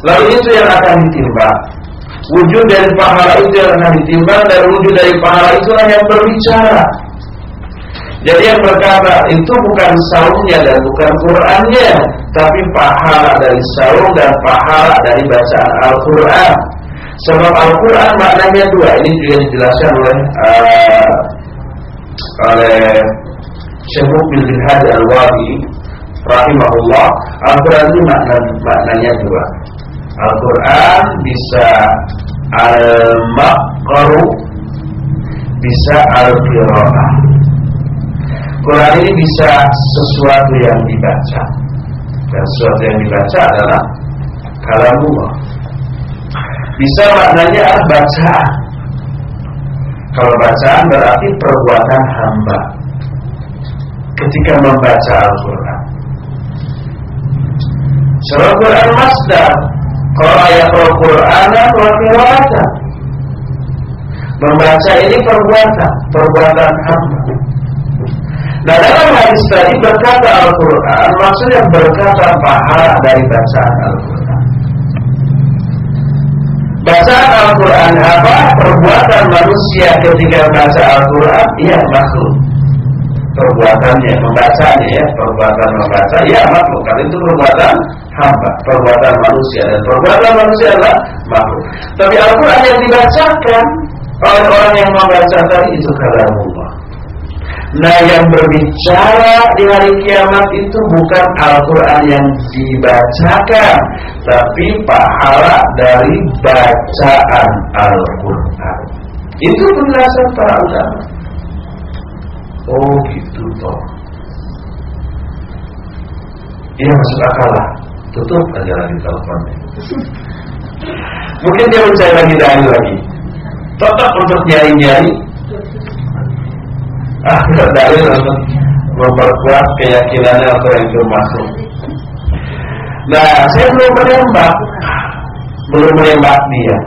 Lalu itu yang akan ditimbang. Wujud dari pahala itu yang akan ditimbang dan wujud dari pahala itulah yang berbicara. Jadi yang berkata itu bukan saumnya dan bukan Qur'annya, tapi pahala dari saum dan pahala dari bacaan Al-Qur'an. Sebab Al-Quran maknanya dua Ini juga dijelaskan oleh uh, Oleh Syekh bin Hadi Al-Wabi Rahimahullah Al-Quran ini makna, maknanya dua Al-Quran bisa al-maqaru bisa al-qira'ah. Quran ini bisa sesuatu yang dibaca. Dan sesuatu yang dibaca adalah kalamullah. Bisa maknanya bacaan. Kalau bacaan berarti perbuatan hamba. Ketika membaca Al-Quran. Surah Quran Masdar Kalau ayat Al-Quran wa qira'atan. Membaca ini perbuatan, perbuatan hamba. Nah dalam hadis tadi berkata Al-Quran Maksudnya berkata pahala dari bacaan Al-Quran Bacaan Al-Quran apa? Perbuatan manusia ketika baca Al-Quran Iya makhluk Perbuatannya, membacanya ya Perbuatan membaca, ya makhluk Karena itu perbuatan hamba Perbuatan manusia Dan perbuatan manusia adalah makhluk. Tapi Al-Quran yang dibacakan Oleh orang yang membaca tadi Itu kalamullah. Nah yang berbicara di hari kiamat itu bukan Al-Quran yang dibacakan Tapi pahala dari bacaan Al-Quran. Itu penjelasan para ulama. Oh gitu toh. Ini masuk akal lah Tutup aja lagi teleponnya Mungkin dia mencari lagi dari lagi Tetap untuk nyari-nyari ah dalil untuk memperkuat keyakinannya atau yang masuk. Nah, saya belum menembak, belum menembak dia.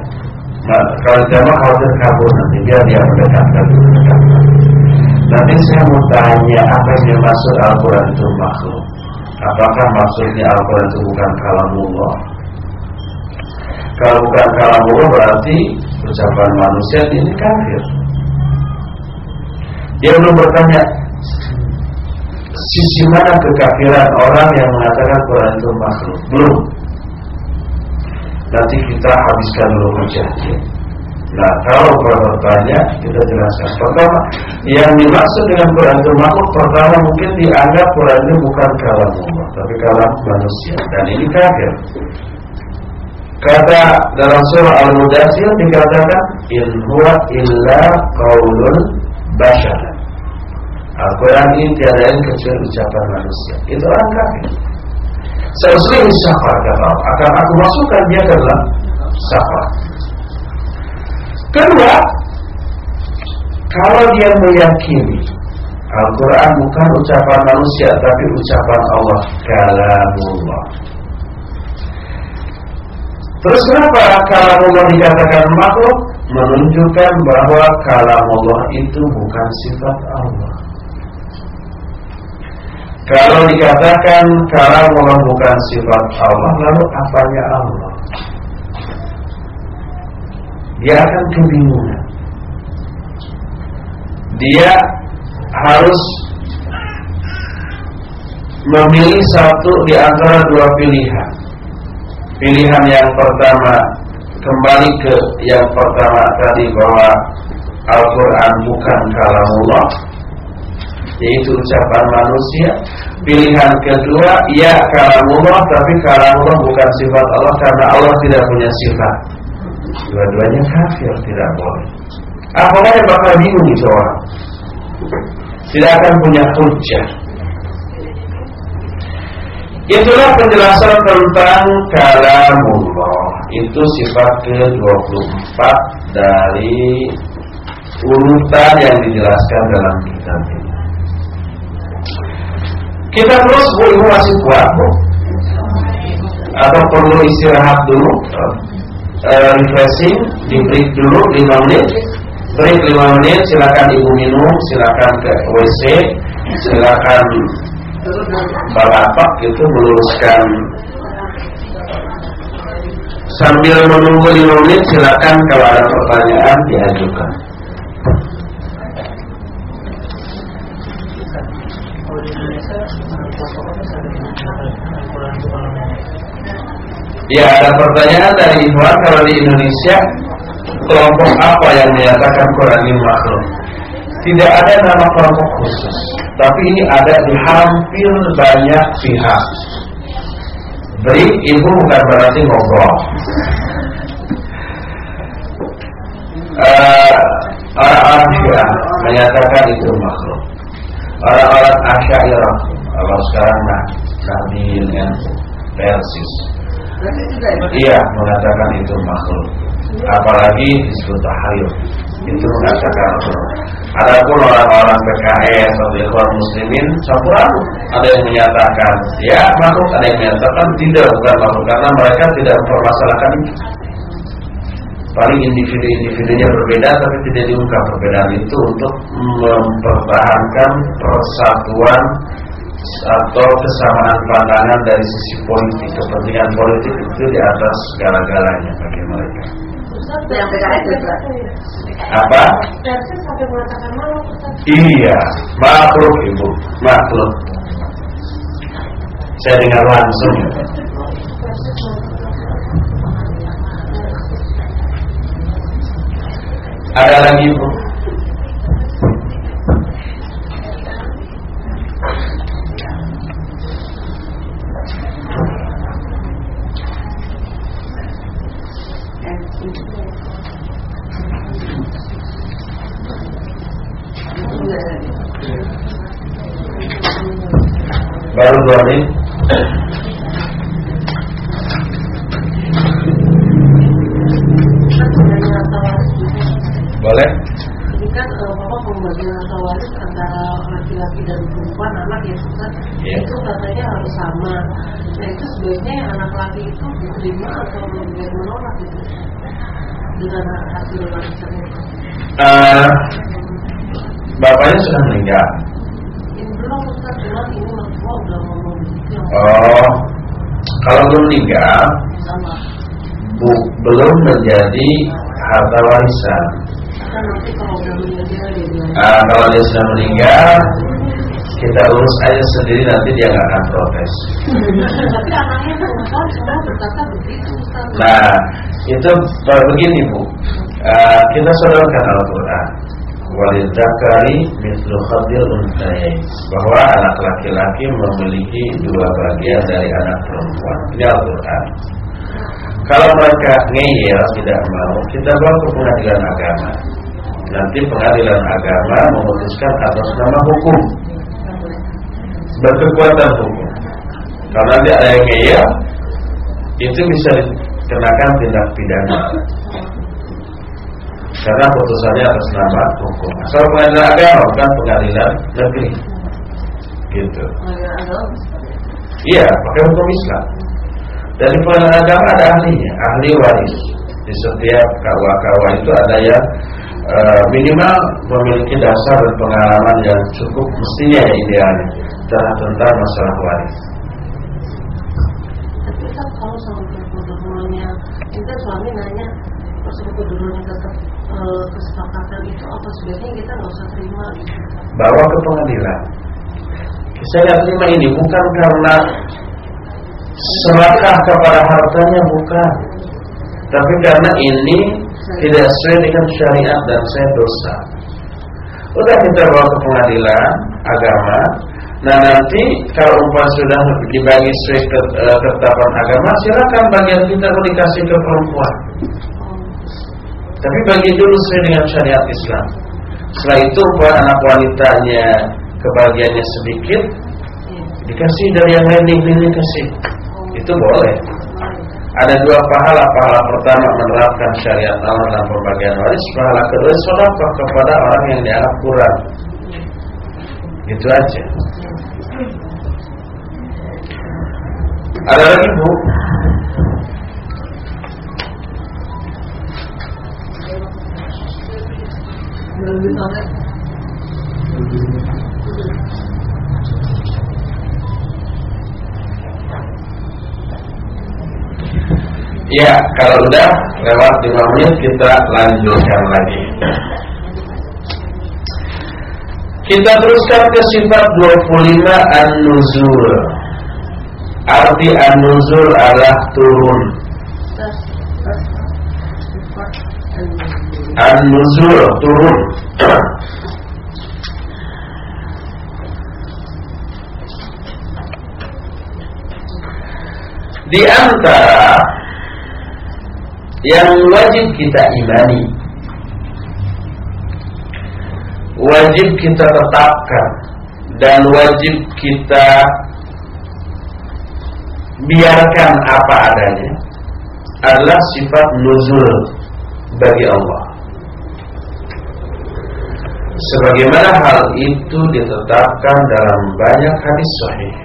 Nah, kalau jamaah khawatir kabur nanti dia dia mendekatkan, mendekatkan. Nanti saya mau tanya apa yang maksud Al-Quran itu makhluk? Apakah maksudnya Al-Quran itu bukan kalamullah? Kalau bukan kalamullah berarti ucapan manusia ini kafir. Dia belum bertanya sisi mana kekafiran orang yang mengatakan Quran itu makhluk. Belum. Nanti kita habiskan dulu hujahnya. Nah, kalau bertanya, kita jelaskan. Pertama, yang dimaksud dengan Quran itu makhluk, pertama mungkin dianggap Quran itu bukan kalam Allah, tapi kalam manusia. Dan ini kafir. Kata dalam surah Al-Mudassir dikatakan, In huwa illa qaulun bashar. Al-Quran ini tiada yang kecuali ucapan manusia. Itu orang kafir. Seusli syafa kata akan aku masukkan dia ke dalam syafa. Kedua, kalau dia meyakini Al-Quran bukan ucapan manusia tapi ucapan Allah kalamullah. Terus kenapa kalamullah dikatakan makhluk? Menunjukkan bahwa kalamullah itu bukan sifat Allah. Kalau dikatakan kalam Allah bukan sifat Allah, lalu apanya Allah? Dia akan kebingungan. Dia harus memilih satu di antara dua pilihan. Pilihan yang pertama kembali ke yang pertama tadi bahwa Al-Quran bukan kalamullah yaitu ucapan manusia. Pilihan kedua, ya kalamullah tapi kalamullah bukan sifat Allah karena Allah tidak punya sifat. Dua-duanya kafir, tidak boleh. Yang bakal bingung itu orang? Tidak akan punya hujah. Itulah penjelasan tentang kalamullah. Itu sifat ke-24 dari urutan yang dijelaskan dalam kitab ini. Kita terus bu ibu masih kuat bu Atau perlu istirahat dulu uh, Refreshing Di break dulu 5 menit. Break 5 menit silakan ibu minum Silakan ke WC Silakan Balapak itu meluruskan. Sambil menunggu 5 menit silakan kalau ada pertanyaan diajukan Ya ada pertanyaan dari Ikhwan kalau di Indonesia kelompok apa yang menyatakan Quran ini makhluk? Tidak ada nama kelompok khusus, tapi ini ada di hampir banyak pihak. Beri ibu bukan berarti ngobrol. Uh, orang-orang Syiah menyatakan itu makhluk. Orang-orang Asyairah kalau sekarang nah Nabi yang Persis Iya mengatakan itu makhluk. Apalagi disebut tahayul Itu mengatakan Adapun orang-orang PKS atau ikhwan muslimin campuran ada yang menyatakan ya makhluk. Ada yang menyatakan tidak. Bukan makhluk. Karena mereka tidak mempermasalahkan itu. Paling individu-individunya berbeda tapi tidak diungkap perbedaan itu untuk mempertahankan persatuan atau kesamaan pandangan dari sisi politik kepentingan politik itu di atas segala-galanya bagi mereka. Apa? Iya, makhluk ibu, makhluk. Saya dengar langsung. Ada lagi ibu? Menit. Boleh? Ini kan uh, bapak pembagian waris antara laki-laki dan perempuan anak ya Ustaz. Iya. Itu katanya harus sama. Nah itu sebaiknya yang anak laki itu diterima atau biar menolak gitu dengan hasil warisannya. Eh, bapaknya sudah meninggal. Ini belum Ustaz cuma ini mertua udah ngomong gitu yang Oh, kalau belum meninggal, bu, belum menjadi harta warisan. Kan nanti kalau dia. Ah, sudah meninggal, kita urus aja sendiri nanti dia nggak akan protes. *laughs* Ustaz. Nah, itu begini bu, Eh, kita saudarakan Al-Quran. Walidakari mithlu khadil untayain bahwa anak laki-laki memiliki dua bagian dari anak perempuan. Ini Al-Quran. Kalau mereka ngeyel tidak mau, kita bawa ke pengadilan agama. Nanti pengadilan agama memutuskan atas nama hukum berkekuatan hukum. Kalau nanti ada yang ngeyel, itu bisa dikenakan tindak pidana. Karena putusannya atas nama hukum. Asal pengadilan agama bukan pengadilan negeri. Gitu. Iya, pakai hukum Islam. Dan di pengadilan agama ada ahlinya, ahli waris. Di setiap KUA-KUA itu ada yang e, minimal memiliki dasar dan pengalaman yang cukup mestinya yang idealnya dalam tentang masalah waris. Tapi kalau sama perempuan-perempuannya kita suami nanya dulunya tetap kesepakatan itu apa sebaiknya kita nggak usah terima. Bawa ke pengadilan. Saya terima ini bukan karena serakah kepada hartanya bukan, tapi karena ini tidak sesuai dengan syariat dan saya dosa. Udah kita bawa ke pengadilan agama. Nah nanti kalau umpah sudah dibagi sesuai eh, ketetapan agama, silakan bagian kita dikasih ke perempuan. Tapi bagi dulu sesuai dengan syariat Islam. Setelah itu umpah anak wanitanya kebagiannya sedikit, dikasih dari yang lain ini kasih. Itu boleh. Ada dua pahala. Pahala pertama menerapkan syariat Allah dalam pembagian waris. Pahala kedua sodapah kepada orang yang dianggap kurang. Gitu aja. Ada lagi bu? Lebih sampai Ya, kalau udah lewat 5 menit kita lanjutkan lagi. Kita teruskan ke sifat 25 An-Nuzul. Arti An-Nuzul adalah turun. An-Nuzul turun. Di antara yang wajib kita imani, wajib kita tetapkan dan wajib kita biarkan apa adanya adalah sifat nuzul bagi Allah. Sebagaimana hal itu ditetapkan dalam banyak hadis sahih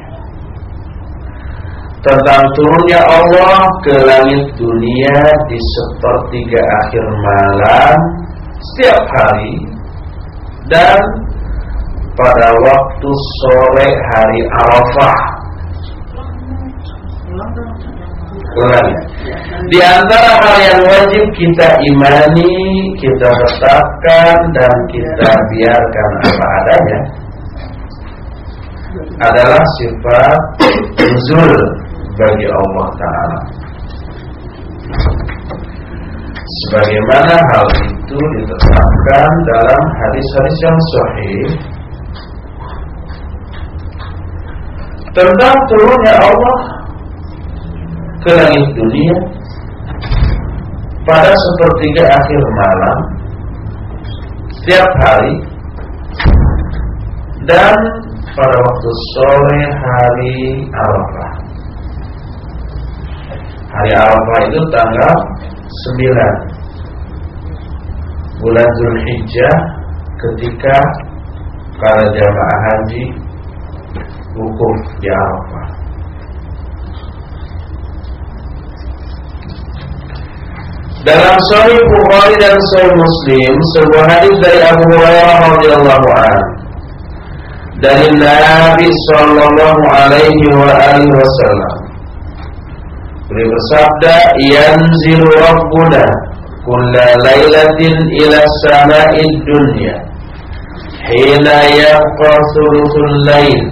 tentang turunnya Allah ke langit dunia di sepertiga akhir malam setiap hari dan pada waktu sore hari Arafah. Di antara hal yang wajib kita imani, kita tetapkan dan kita biarkan apa adanya adalah sifat nuzul bagi Allah Ta'ala. Sebagaimana hal itu ditetapkan dalam hadis-hadis yang sahih Tentang turunnya Allah ke langit dunia Pada sepertiga akhir malam Setiap hari Dan pada waktu sore hari Arafah. Hari Arafah itu tanggal 9 Bulan Zulhijjah Ketika para jamaah haji Wukuf di Arafah Dalam Sahih Bukhari dan Sahih Muslim sebuah hadis dari Abu Hurairah radhiyallahu anhu. Dari Nabi sallallahu alaihi wa alihi wasallam. Beliau bersabda, "Yanzilu Rabbuna kulla lailatin ila sama'id dunya hina yabqa thuluthul lail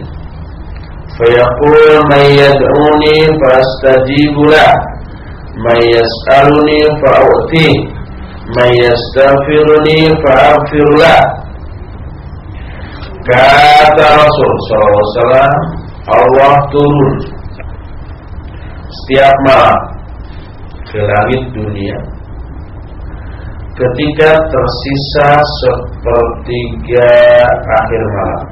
fayaqul man yad'uni fastajibu lah man yas'aluni fa'u'ti man yastaghfiruni fa'aghfir lah kata Rasul SAW Allah turun setiap malam ke langit dunia ketika tersisa sepertiga akhir malam.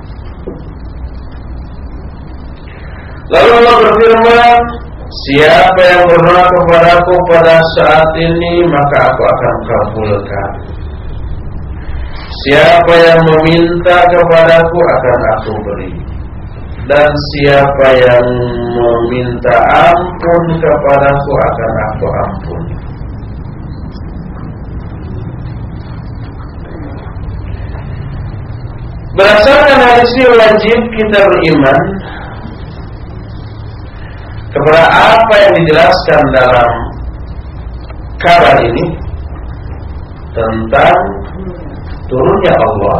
Lalu Allah berfirman, Siapa yang berdoa kepadaku pada saat ini Maka aku akan kabulkan. Siapa yang meminta kepadaku akan aku beri. Dan siapa yang meminta ampun kepadaku akan aku ampun. Berdasarkan hadis ini wajib kita beriman kepada apa yang dijelaskan dalam kabar ini tentang turunnya Allah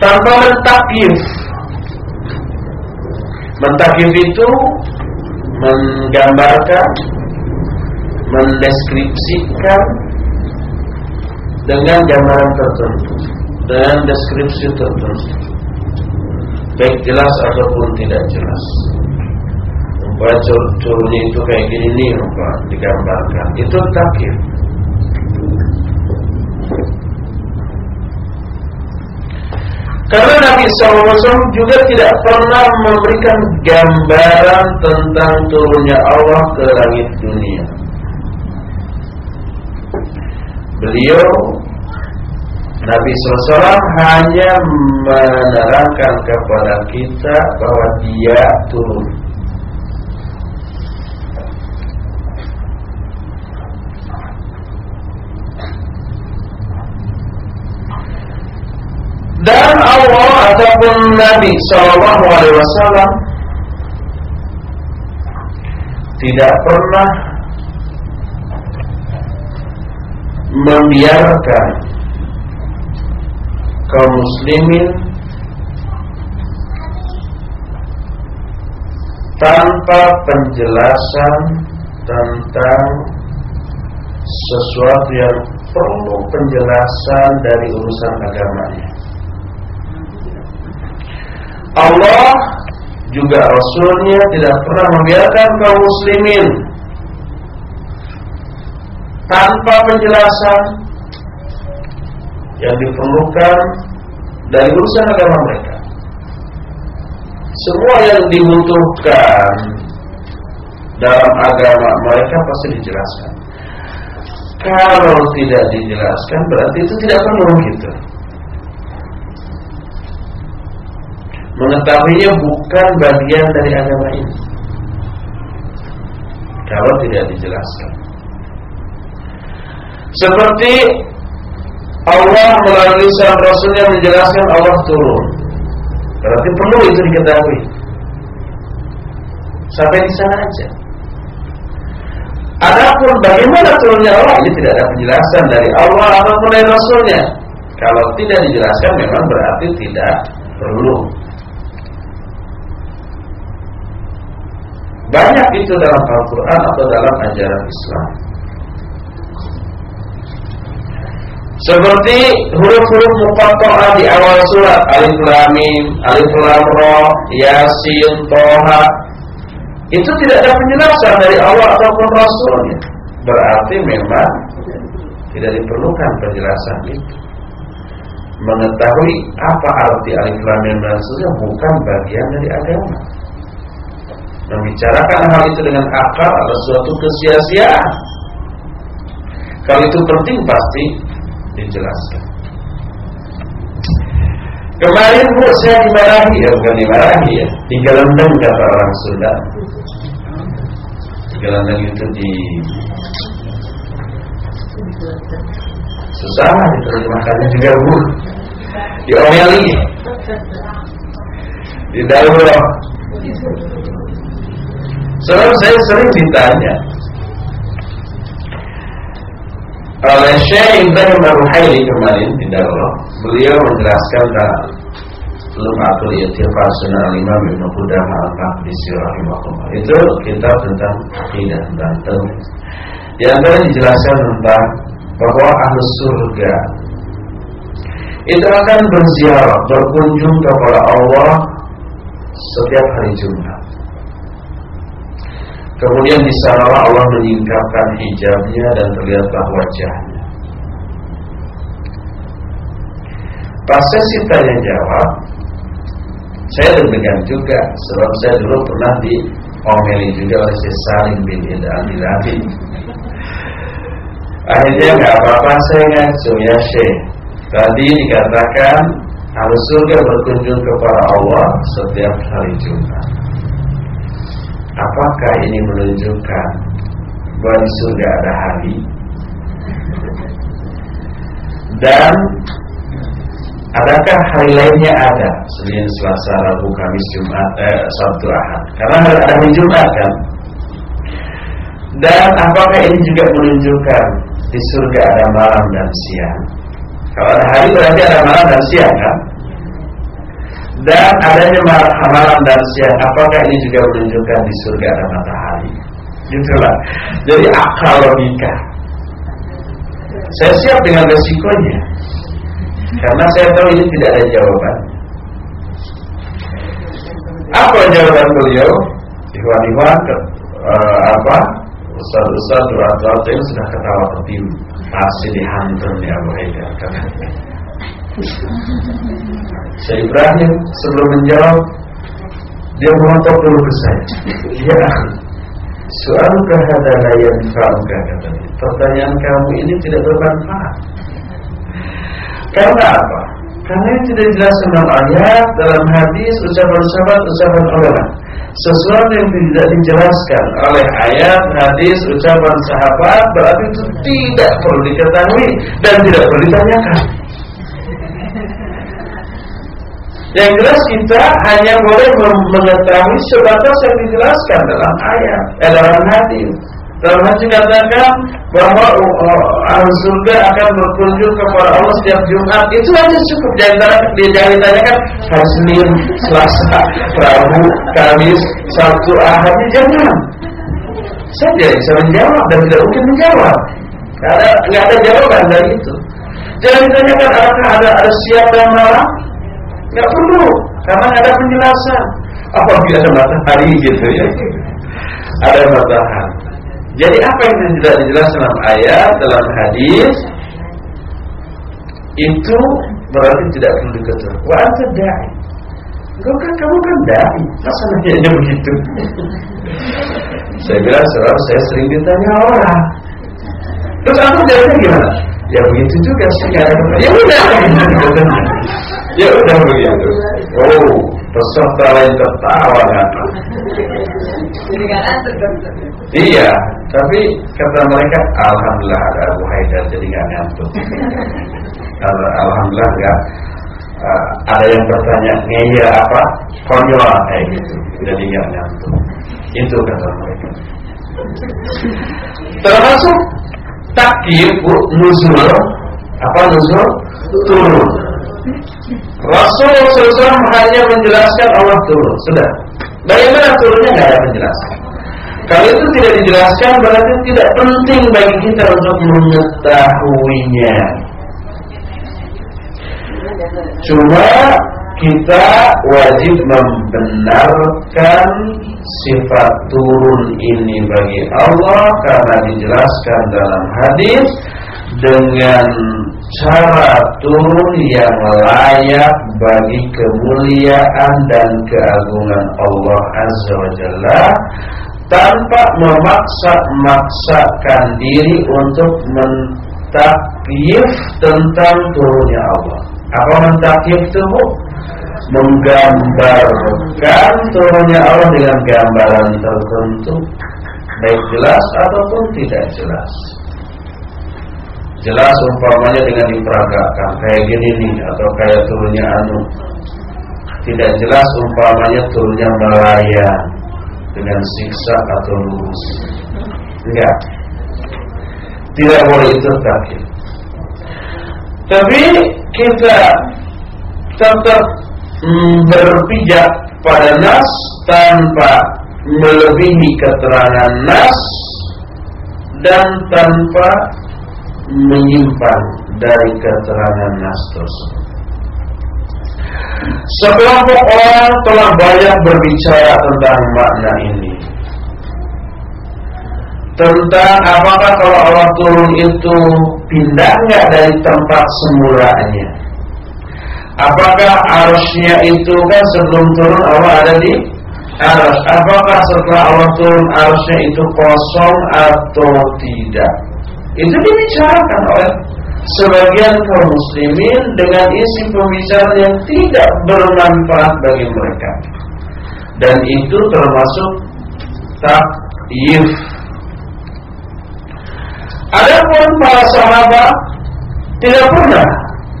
tanpa mentakif. Mentakif itu menggambarkan, mendeskripsikan dengan gambaran tertentu, dengan deskripsi tertentu, baik jelas ataupun tidak jelas. Baca turunnya itu kayak gini nih, Pak, digambarkan. Itu takif. Karena Nabi SAW juga tidak pernah memberikan gambaran tentang turunnya Allah ke langit dunia. Beliau Nabi SAW hanya menerangkan kepada kita bahwa dia turun dan Allah ataupun Nabi Shallallahu Alaihi Wasallam tidak pernah membiarkan kaum muslimin tanpa penjelasan tentang sesuatu yang perlu penjelasan dari urusan agamanya. Allah juga Rasulnya tidak pernah membiarkan kaum muslimin tanpa penjelasan yang diperlukan dari urusan agama mereka. Semua yang dibutuhkan dalam agama mereka pasti dijelaskan. Kalau tidak dijelaskan berarti itu tidak perlu gitu. Mengetahuinya bukan bagian dari agama ini. Kalau tidak dijelaskan. Seperti Allah melalui lisan Rasulnya menjelaskan Allah turun. Berarti perlu itu diketahui. Sampai di sana aja. Adapun bagaimana turunnya Allah ini tidak ada penjelasan dari Allah ataupun dari Rasulnya. Kalau tidak dijelaskan memang berarti tidak perlu. Banyak itu dalam Al-Quran atau dalam ajaran Islam. Seperti huruf-huruf muqatta'ah di awal surat Alif Lam Mim, Alif Lam Ra, Yasin, Toha. Itu tidak ada penjelasan dari Allah ataupun Rasulnya. Berarti memang tidak diperlukan penjelasan itu. Mengetahui apa arti Alif Lam Mim dan bukan bagian dari agama. Membicarakan hal itu dengan akal adalah suatu kesia-siaan. Kalau itu penting pasti dijelaskan. Kemarin bu saya dimarahi ya bukan dimarahi ya, digelendang kata orang Sunda. Digelendang itu di susah diterjemahkannya juga bu, diomeli, di dalam Sebab saya sering ditanya oleh Syekh Ibrahim Ar-Ruhaili kemarin di dalam beliau menjelaskan tentang Lumatul Yatifah Sunnah Al-Imam Ibn Qudamah Al-Maqdisi Rahimahullah Itu kitab tentang akidah tentang tauhid. Di antara dijelaskan tentang bahwa ahli surga itu akan berziarah, berkunjung kepada Allah setiap hari Jumat. Kemudian di sana Allah menyingkapkan hijabnya dan terlihatlah wajahnya. Pas saya tanya jawab, saya deg-degan juga sebab saya dulu pernah di omeli juga oleh si Salim bin Idal Dilati. Akhirnya nggak apa-apa saya ngacu ya Syekh. Tadi dikatakan harus surga berkunjung kepada Allah setiap hari Jumat. Apakah ini menunjukkan bahwa di surga ada hari dan adakah hari lainnya ada? Senin, Selasa, Rabu, Kamis, Jumat, eh, Sabtu, Ahad. Karena ada hari Jumat kan? Dan apakah ini juga menunjukkan di surga ada malam dan siang? Kalau ada hari berarti ada malam dan siang kan dan adanya malam dan siang apakah ini juga menunjukkan di surga ada matahari? Gitulah jadi akal logika. Saya siap dengan resikonya. Karena saya tahu ini tidak ada jawaban. Apa jawaban beliau? Ikhwan-ikhwan uh, apa? Ustaz-ustaz Durat-durat ini sudah ketawa ketim pasti dihantam ya Abu Haidar saya Ibrahim sebelum menjawab dia menonton dulu ke saya. Ya, soal kehadalah yang yanfa'uka kata Pertanyaan kamu ini tidak bermanfaat. Karena apa? Karena itu tidak jelas dalam ayat, dalam hadis, ucapan sahabat, ucapan ulama. Sesuatu yang tidak dijelaskan oleh ayat, hadis, ucapan sahabat berarti itu tidak perlu diketahui dan tidak perlu ditanyakan. Yang jelas kita hanya boleh mengetahui sebatas yang dijelaskan dalam ayat, eh, dalam hadis. Dalam hadis dikatakan bahwa uh, surga akan berkunjung kepada Allah setiap Jumat. Itu aja cukup. Di antara jangan ditanyakan Senin, Selasa, Rabu, Kamis, Sabtu, Ahad. Jangan. Saya tidak bisa menjawab dan tidak mungkin menjawab. Tidak ada, ada jawaban dari itu. Jangan ditanyakan apakah ada ada siapa yang malam Nggak perlu, karena ada penjelasan. Apabila ada matahari gitu ya. Ada matahari. Jadi apa yang tidak dijelaskan dalam ayat, dalam hadis itu berarti tidak perlu diketahui. Wah, anta dai. Engkau kan kamu kan dai. Masa nanya begitu? saya bilang sebab saya sering ditanya orang. Terus aku jawabnya gimana? Ya begitu juga sih ada Ya udah Ya udah begitu. Oh, peserta lain tertawa kan? Iya, tapi kata mereka, Alhamdulillah ada Abu Haidar jadi nggak ngantuk. Alhamdulillah nggak uh, ada yang bertanya ngeya apa konyol kayak gitu, jadi nggak ngantuk. Itu kata mereka. Termasuk takir nuzul apa nuzul turun. Rasul SAW hanya menjelaskan Allah turun, sudah. Bagaimana turunnya nggak ada penjelasan. Kalau itu tidak dijelaskan berarti tidak penting bagi kita untuk mengetahuinya. Cuma kita wajib membenarkan sifat turun ini bagi Allah karena dijelaskan dalam hadis dengan cara turun yang layak bagi kemuliaan dan keagungan Allah Azza wa Jalla tanpa memaksa-maksakan diri untuk mentakyif tentang turunnya Allah. Apa mentakyif itu bu? Menggambarkan turunnya Allah dengan gambaran tertentu, baik jelas ataupun tidak jelas. Jelas umpamanya dengan diperagakan kayak gini nih atau kayak turunnya anu. Tidak jelas umpamanya turunnya melayang dengan siksa atau lurus. Enggak. Tidak boleh itu. Tapi kita tetap mm, berpijak pada nas tanpa melebihi keterangan nas dan tanpa menyimpan dari keterangan nas tersebut. Sekelompok orang telah banyak berbicara tentang makna ini. Tentang apakah kalau Allah turun itu pindah nggak dari tempat semulanya? Apakah arusnya itu kan sebelum turun Allah ada di arus? Apakah setelah Allah turun arusnya itu kosong atau tidak? Itu dibicarakan oleh sebagian kaum muslimin dengan isi pembicaraan yang tidak bermanfaat bagi mereka. Dan itu termasuk takyif. Adapun para sahabat tidak pernah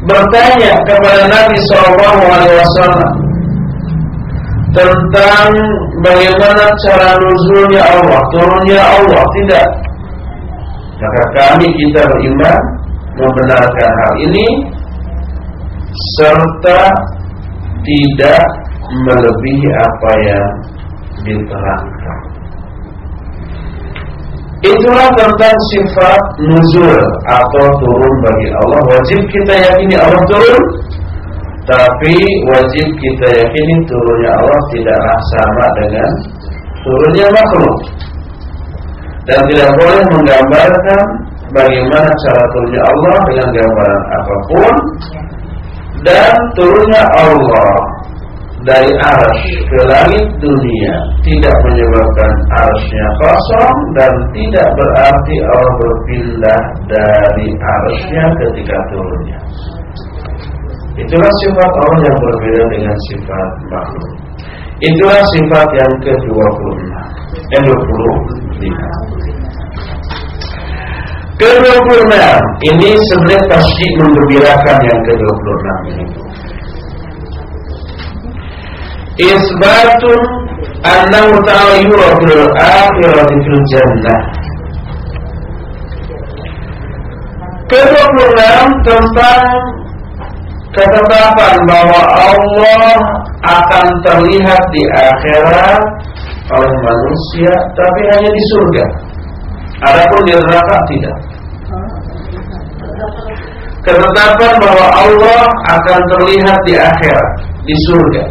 bertanya kepada Nabi Shallallahu Alaihi Wasallam tentang bagaimana cara nuzulnya Allah, turunnya Allah, tidak. Maka kami kita beriman membenarkan hal ini serta tidak melebihi apa yang diterangkan. Itulah tentang sifat nuzul atau turun bagi Allah. Wajib kita yakini Allah turun, tapi wajib kita yakini turunnya Allah tidaklah sama dengan turunnya makhluk. Dan tidak boleh menggambarkan bagaimana cara turunnya Allah dengan gambaran apa pun dan turunnya Allah dari arsh ke langit dunia tidak menyebabkan arshnya kosong dan tidak berarti Allah berpindah dari arshnya ketika turunnya. Itulah sifat Allah yang berbeda dengan sifat makhluk. Itulah sifat yang ke-26 Yang 25 ke-26 ini sebenarnya tasdik menggembirakan yang ke-26 ini. Isbatun annahu ta'ala yura fil akhirati fil jannah. Ke-26 tentang ketetapan bahwa Allah akan terlihat di akhirat oleh manusia tapi hanya di surga. Adapun di neraka tidak. Ketetapan bahwa Allah akan terlihat di akhirat, di surga.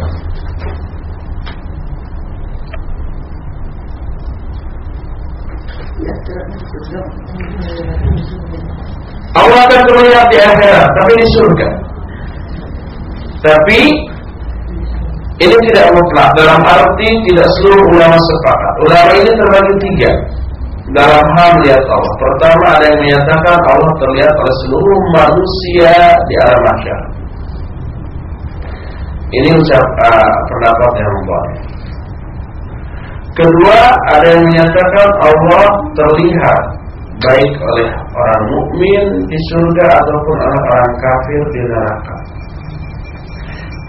Allah akan terlihat di akhirat, tapi di surga. Tapi ini tidak mutlak dalam arti tidak seluruh ulama sepakat. Ulama ini terbagi tiga. dalam hal melihat Allah. Pertama ada yang menyatakan Allah terlihat oleh seluruh manusia di alam mahsyar. Ini ucap uh, pendapat yang baik. Kedua, ada yang menyatakan Allah terlihat baik oleh orang mukmin di surga ataupun orang-orang kafir di neraka.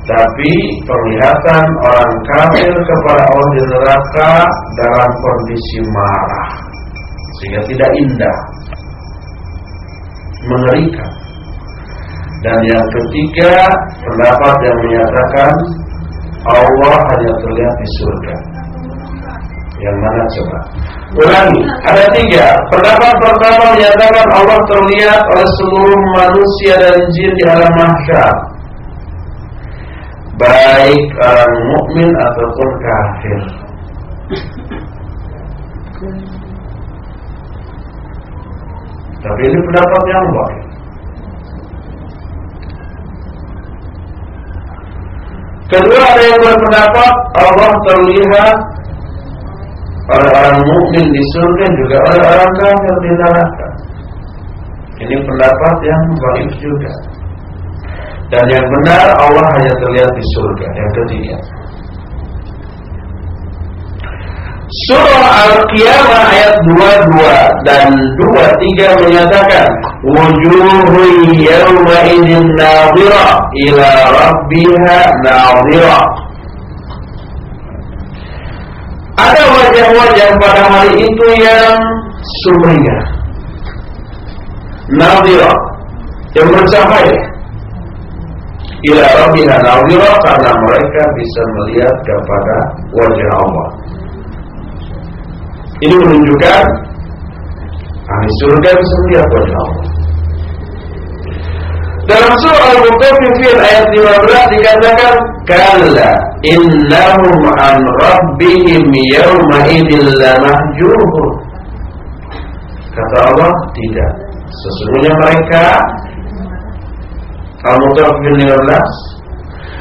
Tapi penglihatan orang kafir kepada Allah di neraka dalam kondisi marah sehingga tidak indah, mengerikan. Dan yang ketiga, pendapat yang menyatakan Allah hanya terlihat di surga. Yang mana coba? Ulangi, ada tiga. Pendapat pertama menyatakan Allah terlihat oleh seluruh manusia dan jin di alam mahsyar. Baik orang mukmin ataupun kafir. Tapi ini pendapat yang baik. Kedua ada yang berpendapat Allah terlihat oleh orang mukmin di surga juga oleh orang kafir di neraka. Ini pendapat yang baik juga. Dan yang benar Allah hanya terlihat di surga. Yang ketiga. Surah Al-Qiyamah ayat 22 dan 23 menyatakan wujuhun yawma nadhira ila rabbiha nadhira Ada wajah-wajah pada hari itu yang sumringah nadhira yang bercahaya ila rabbiha nadhira karena mereka bisa melihat kepada wajah Allah ini menunjukkan ahli surga bisa melihat wajah Allah. Dalam surah Al-Mutaffifin ayat 15 dikatakan kalla innahum an rabbihim yawma idzin lamahjubun. Kata Allah tidak. Sesungguhnya mereka Al-Mutaffifin 15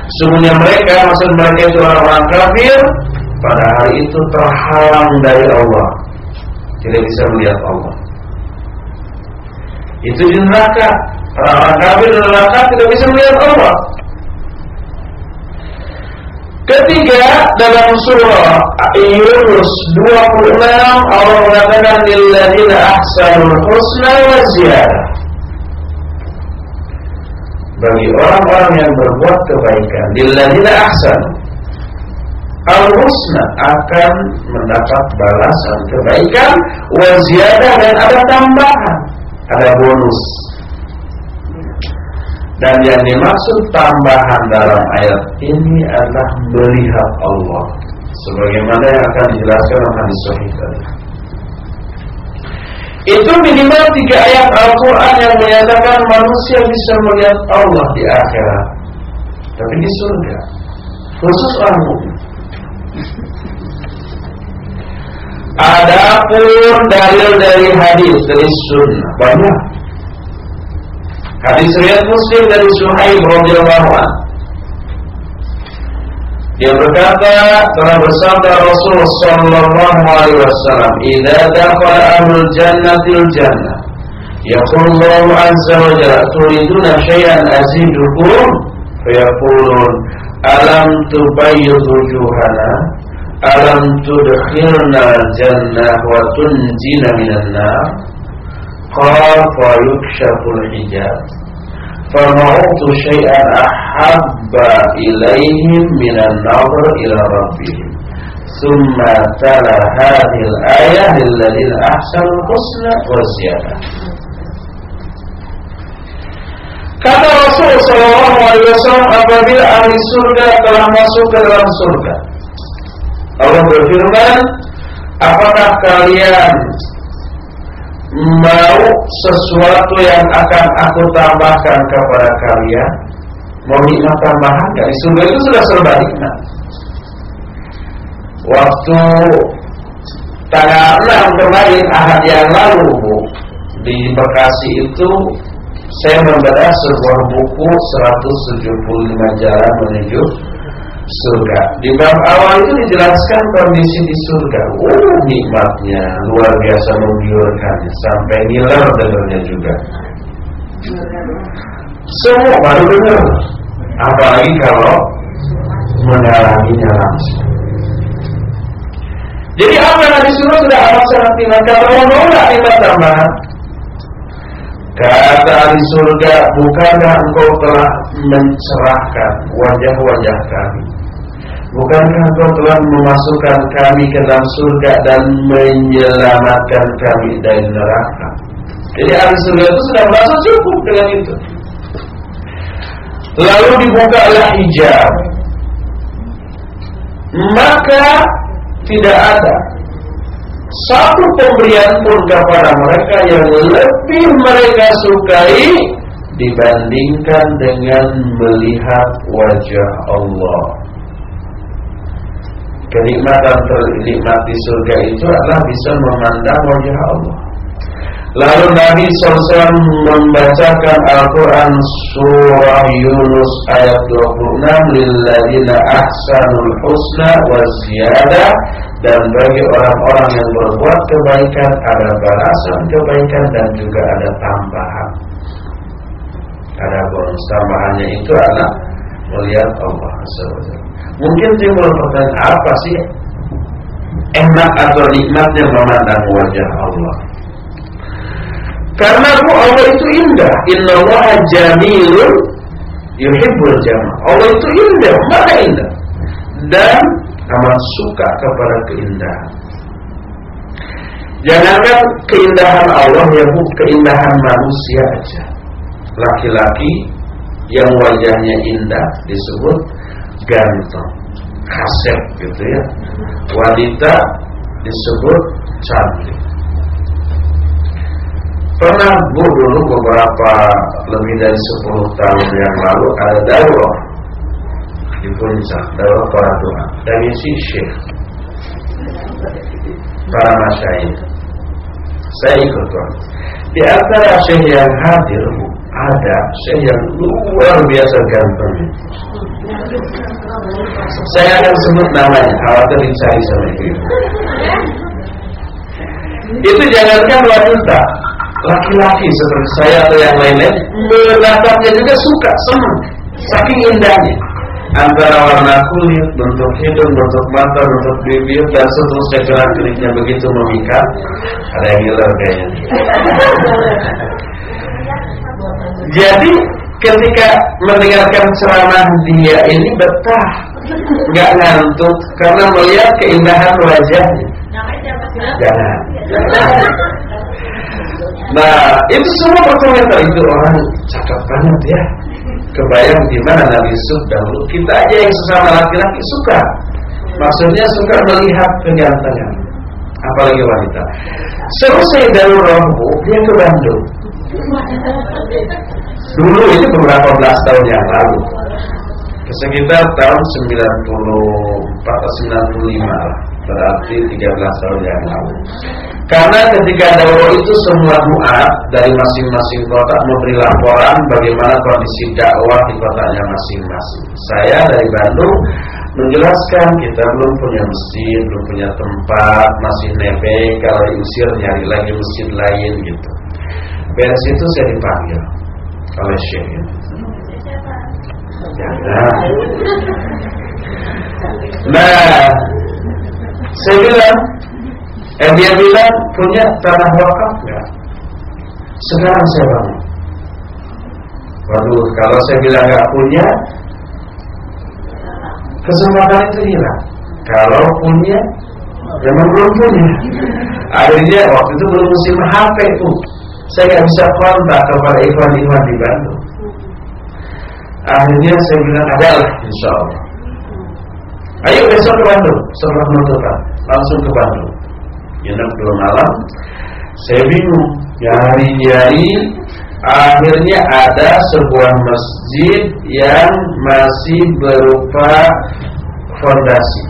Sesungguhnya mereka maksud mereka itu orang-orang kafir pada hari itu terhalang dari Allah. Tidak bisa melihat Allah. Itu di neraka. Orang-orang kafir di neraka tidak bisa melihat Allah. Ketiga dalam surah Yunus 26 Allah mengatakan lilladzina ahsanul husna wa ziyadah bagi orang-orang yang berbuat kebaikan. Lilladzina ahsanu Al-Husna akan mendapat balasan kebaikan Waziyadah dan ada tambahan Ada bonus. Dan yang dimaksud tambahan dalam ayat ini adalah melihat Allah. Sebagaimana yang akan dijelaskan oleh hadis sahih tadi itu minimal tiga ayat Al-Quran yang menyatakan manusia bisa melihat Allah di akhirat Tapi di surga Khusus orang mukmin Adapun dalil dari hadis dari sunnah banyak. Hadis riwayat Muslim dari Suhaib radhiyallahu anhu. Dia berkata telah bersabda Rasul sallallahu alaihi wasallam, "Idza dakhala ahlul jannati al-jannah, yaqulu Allah azza wa jalla, turiduna shay'an azidukum?" Fayaqulun, "Alam tubayyid wujuhana?" Alam tudkhilna jannah wa tunjina minan nar Qal fa yukshaful hijab Fama'utu syai'an ahabba ilaihim minan nazar ila rabbihim Thumma tala hadhil ayah lilladhina ahsanul husna wa ziyadah Kata Rasul Sallallahu Alaihi Wasallam apabila ahli surga telah masuk ke dalam surga, Allah berfirman, apakah kalian mau sesuatu yang akan aku tambahkan kepada kalian? Mau nikmat tambahan Di surga itu sudah serba nikmat. Waktu tanggal 6 kemarin ahad yang lalu Bu, di Bekasi itu saya membaca sebuah buku 175 jalan menuju surga. Di bab awal itu dijelaskan kondisi di surga. Oh, nikmatnya luar biasa menggiurkan sampai ngiler dengarnya juga. Semua baru dengar. Apalagi kalau mengalaminya langsung. Jadi apa yang disuruh sudah amat sangat. Kalau mau nikmat tambahan, Kata di surga, bukankah engkau telah mencerahkan wajah-wajah kami? Bukankah engkau telah memasukkan kami ke dalam surga dan menyelamatkan kami dari neraka? Jadi ahli surga itu sudah merasa cukup dengan itu. Lalu dibukalah hijab. Maka tidak ada satu pemberian pun kepada mereka yang lebih mereka sukai dibandingkan dengan melihat wajah Allah. Kenikmatan ternikmat di surga itu adalah bisa memandang wajah Allah. Lalu Nabi SAW membacakan Al-Quran Surah Yunus ayat 26 Lilladina ahsanul husna wa ziyadah Dan bagi orang-orang yang berbuat kebaikan Ada balasan kebaikan dan juga ada tambahan. Ada bonus tambahannya itu adalah Melihat Allah SWT Mungkin timbul pertanyaan apa sih Enak atau nikmatnya memandang wajah Allah karena Allah itu indah. Inna Allah jamilun yuhibbul jamal. Allah itu indah, mana indah. Dan amat suka kepada keindahan. Jangankan keindahan Allah ya bu, keindahan manusia aja. Laki-laki yang wajahnya indah disebut ganteng, kasep gitu ya. Wanita disebut cantik. Pernah bu dulu beberapa lebih dari 10 tahun yang lalu ada daurah di Puncak, daurah para doa dan isi syekh para masyaih. Saya ikut tuan. Di antara syekh yang hadir ada syekh yang luar biasa ganteng. Saya akan sebut namanya, khawatir dicari sama itu. Itu jangankan wanita, laki-laki seperti saya atau yang lainnya menatapnya juga suka, senang, saking indahnya. Antara warna kulit, bentuk hidung, bentuk mata, bentuk bibir, dan seterusnya gerak geriknya begitu memikat. Ada yang ngiler kayaknya. Jadi ketika mendengarkan ceramah dia ini betah, nggak ngantuk karena melihat keindahan wajahnya. Jangan. Nah, itu semua berkomentar itu orang cakep banget ya. Kebayang di mana Nabi Yusuf dahulu. Kita aja yang sesama laki-laki suka. Maksudnya suka melihat kegantengan. Apalagi wanita. Selesai dari Rohbu, dia ke Bandung. Dulu ini beberapa belas tahun yang lalu. Sekitar tahun 94 atau 95 lah. Berarti 13 tahun yang lalu. Karena ketika dakwah itu semua doa dari masing-masing kota memberi laporan bagaimana kondisi dakwah di kotanya masing-masing. Saya dari Bandung menjelaskan kita belum punya masjid, belum punya tempat, masih nebeng, kalau diusir nyari lagi masjid lain gitu. Beres itu saya dipanggil oleh Syekh. Jangan. Nah, saya bilang Eh dia bilang punya tanah wakaf ya. Sekarang saya bangun. Waduh, kalau saya bilang nggak punya, kesempatan itu hilang. Kalau punya, memang belum punya. Akhirnya waktu itu belum musim HP itu, saya nggak bisa kontak kepada ikhwan-ikhwan di Bandung. Akhirnya saya bilang adalah insya Allah. Ayo besok ke Bandung. Setelah penutupan, langsung ke Bandung. Nginep dua malam saya bingung. Nyari-nyari akhirnya ada sebuah masjid yang masih berupa fondasi.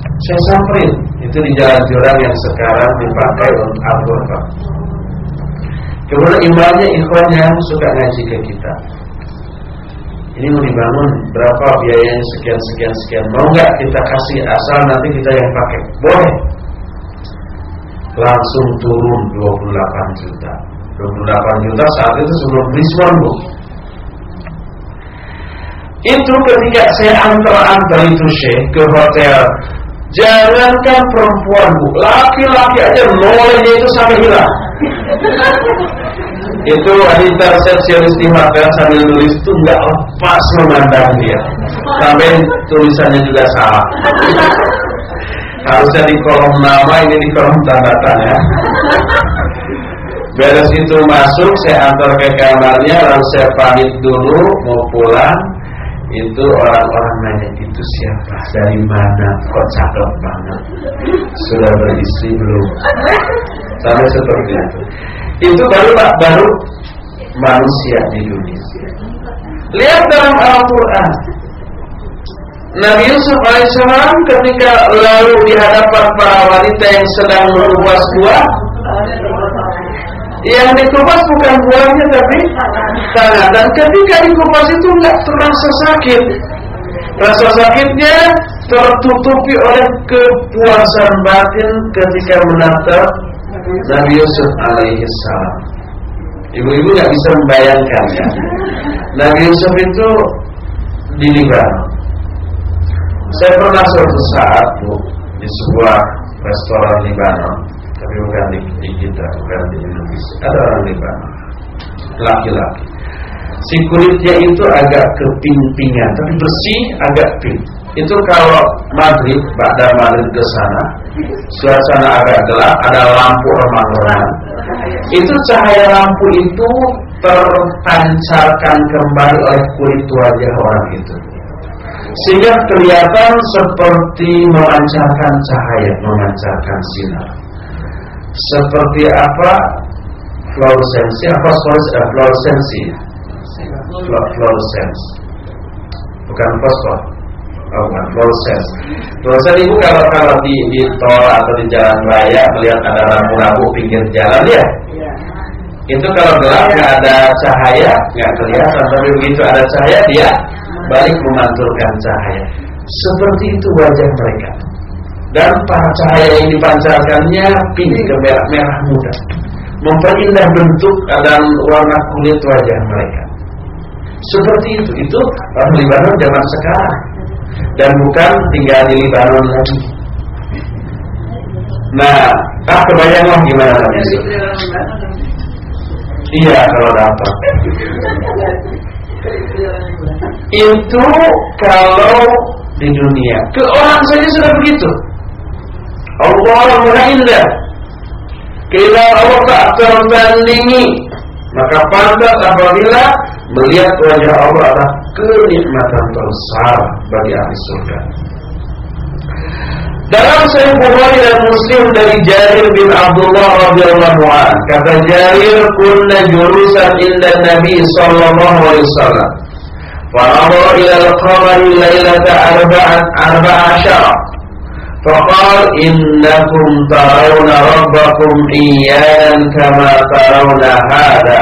Saya samperin. Itu di jalan jurang yang sekarang dipakai untuk al Kemudian imamnya ikhwan yang suka ngaji ke kita ini mau dibangun berapa biayanya sekian sekian sekian. Mau nggak kita kasih asal nanti kita yang pakai? Boleh. Langsung turun 28 juta. 28 juta saat itu sebelum Rizwan bu. Itu ketika saya antar-antar itu Syekh ke hotel. Jangankan perempuan bu. Laki-laki aja nolenya itu sampai hilang Itu wanita resepsionis di hotel sambil nulis itu nggak lepas memandang dia. Sampai tulisannya juga salah. Harusnya di kolom nama ini di kolom tanda tanya Beres itu masuk saya antar ke kamarnya Lalu saya pamit dulu mau pulang. Itu orang-orang nanya itu siapa? Dari mana? Kok cakep banget? Sudah beristri belum? Sampai seperti itu itu baru baru manusia di dunia. Lihat dalam Al-Quran. Nabi Yusuf alaihissalam ketika lalu di hadapan para wanita yang sedang merupas buah yang dikupas bukan buahnya tapi tangan. Dan ketika dikupas itu nggak terasa sakit. Rasa sakitnya tertutupi oleh kepuasan batin ketika menatap Nabi Yusuf alaihi salam ibu-ibu nggak bisa membayangkan ya Nabi Yusuf itu di Libanon saya pernah suatu saat bu di sebuah restoran Libanon tapi bukan di, kita, bukan di Indonesia. Ada orang Lebanon, laki-laki. Si kulitnya itu agak keping-pingan, tapi bersih, agak pink. Itu kalau maghrib, pada maghrib ke sana, suasana agak gelap, ada lampu remang-remang. Itu cahaya lampu itu terpancarkan kembali oleh kulit wajah orang itu. Sehingga kelihatan seperti memancarkan cahaya, memancarkan sinar. Seperti apa? Fluoresensi apa eh, fluoresensi fluoresens bukan fosfor oh, bukan fluoresens fluoresens itu kalau kalau di, di tol atau di jalan raya melihat ada lampu-lampu pinggir jalan ya? Itu kalau gelap nggak ada cahaya nggak kelihatan. Tapi begitu ada cahaya dia balik memantulkan cahaya. Seperti itu wajah mereka. Dan cahaya yang dipancarkannya pink ke merah-merah muda. Memperindah bentuk dan warna kulit wajah mereka. Seperti itu. Itu orang Libanon zaman sekarang dan bukan tinggal di Libanon lagi. Nah ah kebayang gimana nanti iya kalau dapat. Itu kalau di dunia. Ke orang saja sudah begitu. Allah Maha Indah. Bila Allah tak tertandingi, maka pantas apabila melihat wajah Allah adalah kenikmatan terbesar bagi ahli surga. Dalam Sahih Bukhari dan Muslim dari Jarir bin Abdullah radhiyallahu an, kata Jarir, "Kunna jurusan inda Nabi sallallahu alaihi wasallam." Fa ila al-qamari lailata arba'at arba'a فقال إنكم ترون ربكم إيانا كما ترون هذا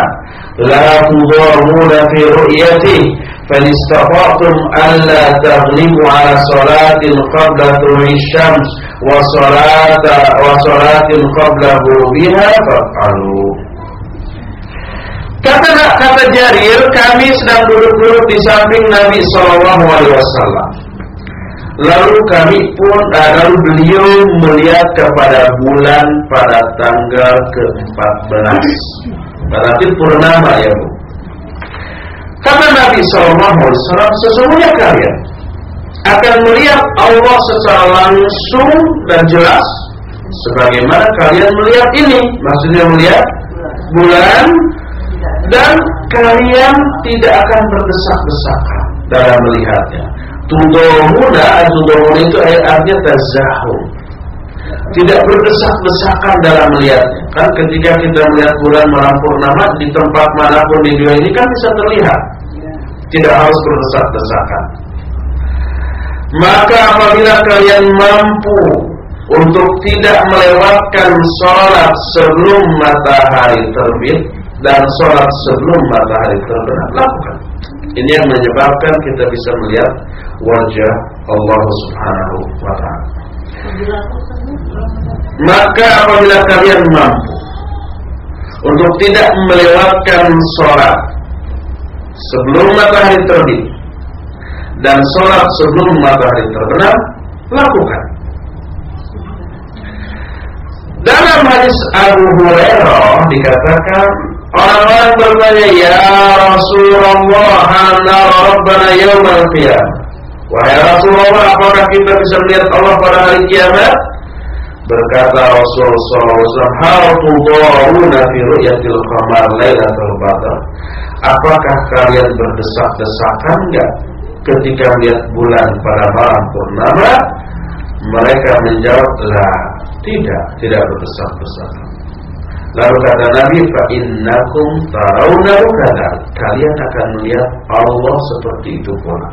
لا تضامون في رؤيته فإن استطعتم ألا تغلبوا على صلاة قبل طلوع الشمس وصلاة وصلاة قبل غروبها فافعلوا Kata kata Jarir, kami sedang duduk-duduk di samping Nabi Shallallahu Alaihi Wasallam. Lalu kami pun, uh, lalu beliau melihat kepada bulan pada tanggal ke-14. Berarti purnama ya Bu. Kata Nabi SAW, sesungguhnya kalian akan melihat Allah secara langsung dan jelas sebagaimana kalian melihat ini. Maksudnya melihat bulan dan kalian tidak akan berdesak-desakan dalam melihatnya. Tudomuna Tudomuna itu artinya tazahum Tidak berdesak-desakan dalam melihatnya Kan ketika kita melihat bulan malam purnama Di tempat mana pun di dunia ini kan bisa terlihat. Tidak harus berdesak-desakan. Maka apabila kalian mampu Untuk tidak melewatkan sholat sebelum matahari terbit Dan sholat sebelum matahari terbenam Lakukan. Ini yang menyebabkan kita bisa melihat wajah Allah Subhanahu wa taala. Maka apabila kalian mampu untuk tidak melewatkan sholat sebelum matahari terbit dan sholat sebelum matahari terbenam, lakukan. Dalam hadis Abu Hurairah dikatakan orang-orang bertanya, Ya Rasulullah, Hana Rabbana yawmal qiyamah. Wahai Rasulullah, apakah kita bisa melihat Allah pada hari kiamat? Berkata Rasulullah SAW, Hal tudaruna fi ru'yatil qamar lailatul badr. Apakah kalian berdesak-desakan enggak ketika melihat bulan pada malam purnama? Mereka menjawab, lah, tidak, tidak berdesak-desakan. Lalu kata Nabi, fa innakum tarawna kada. Kalian akan melihat Allah seperti itu pula.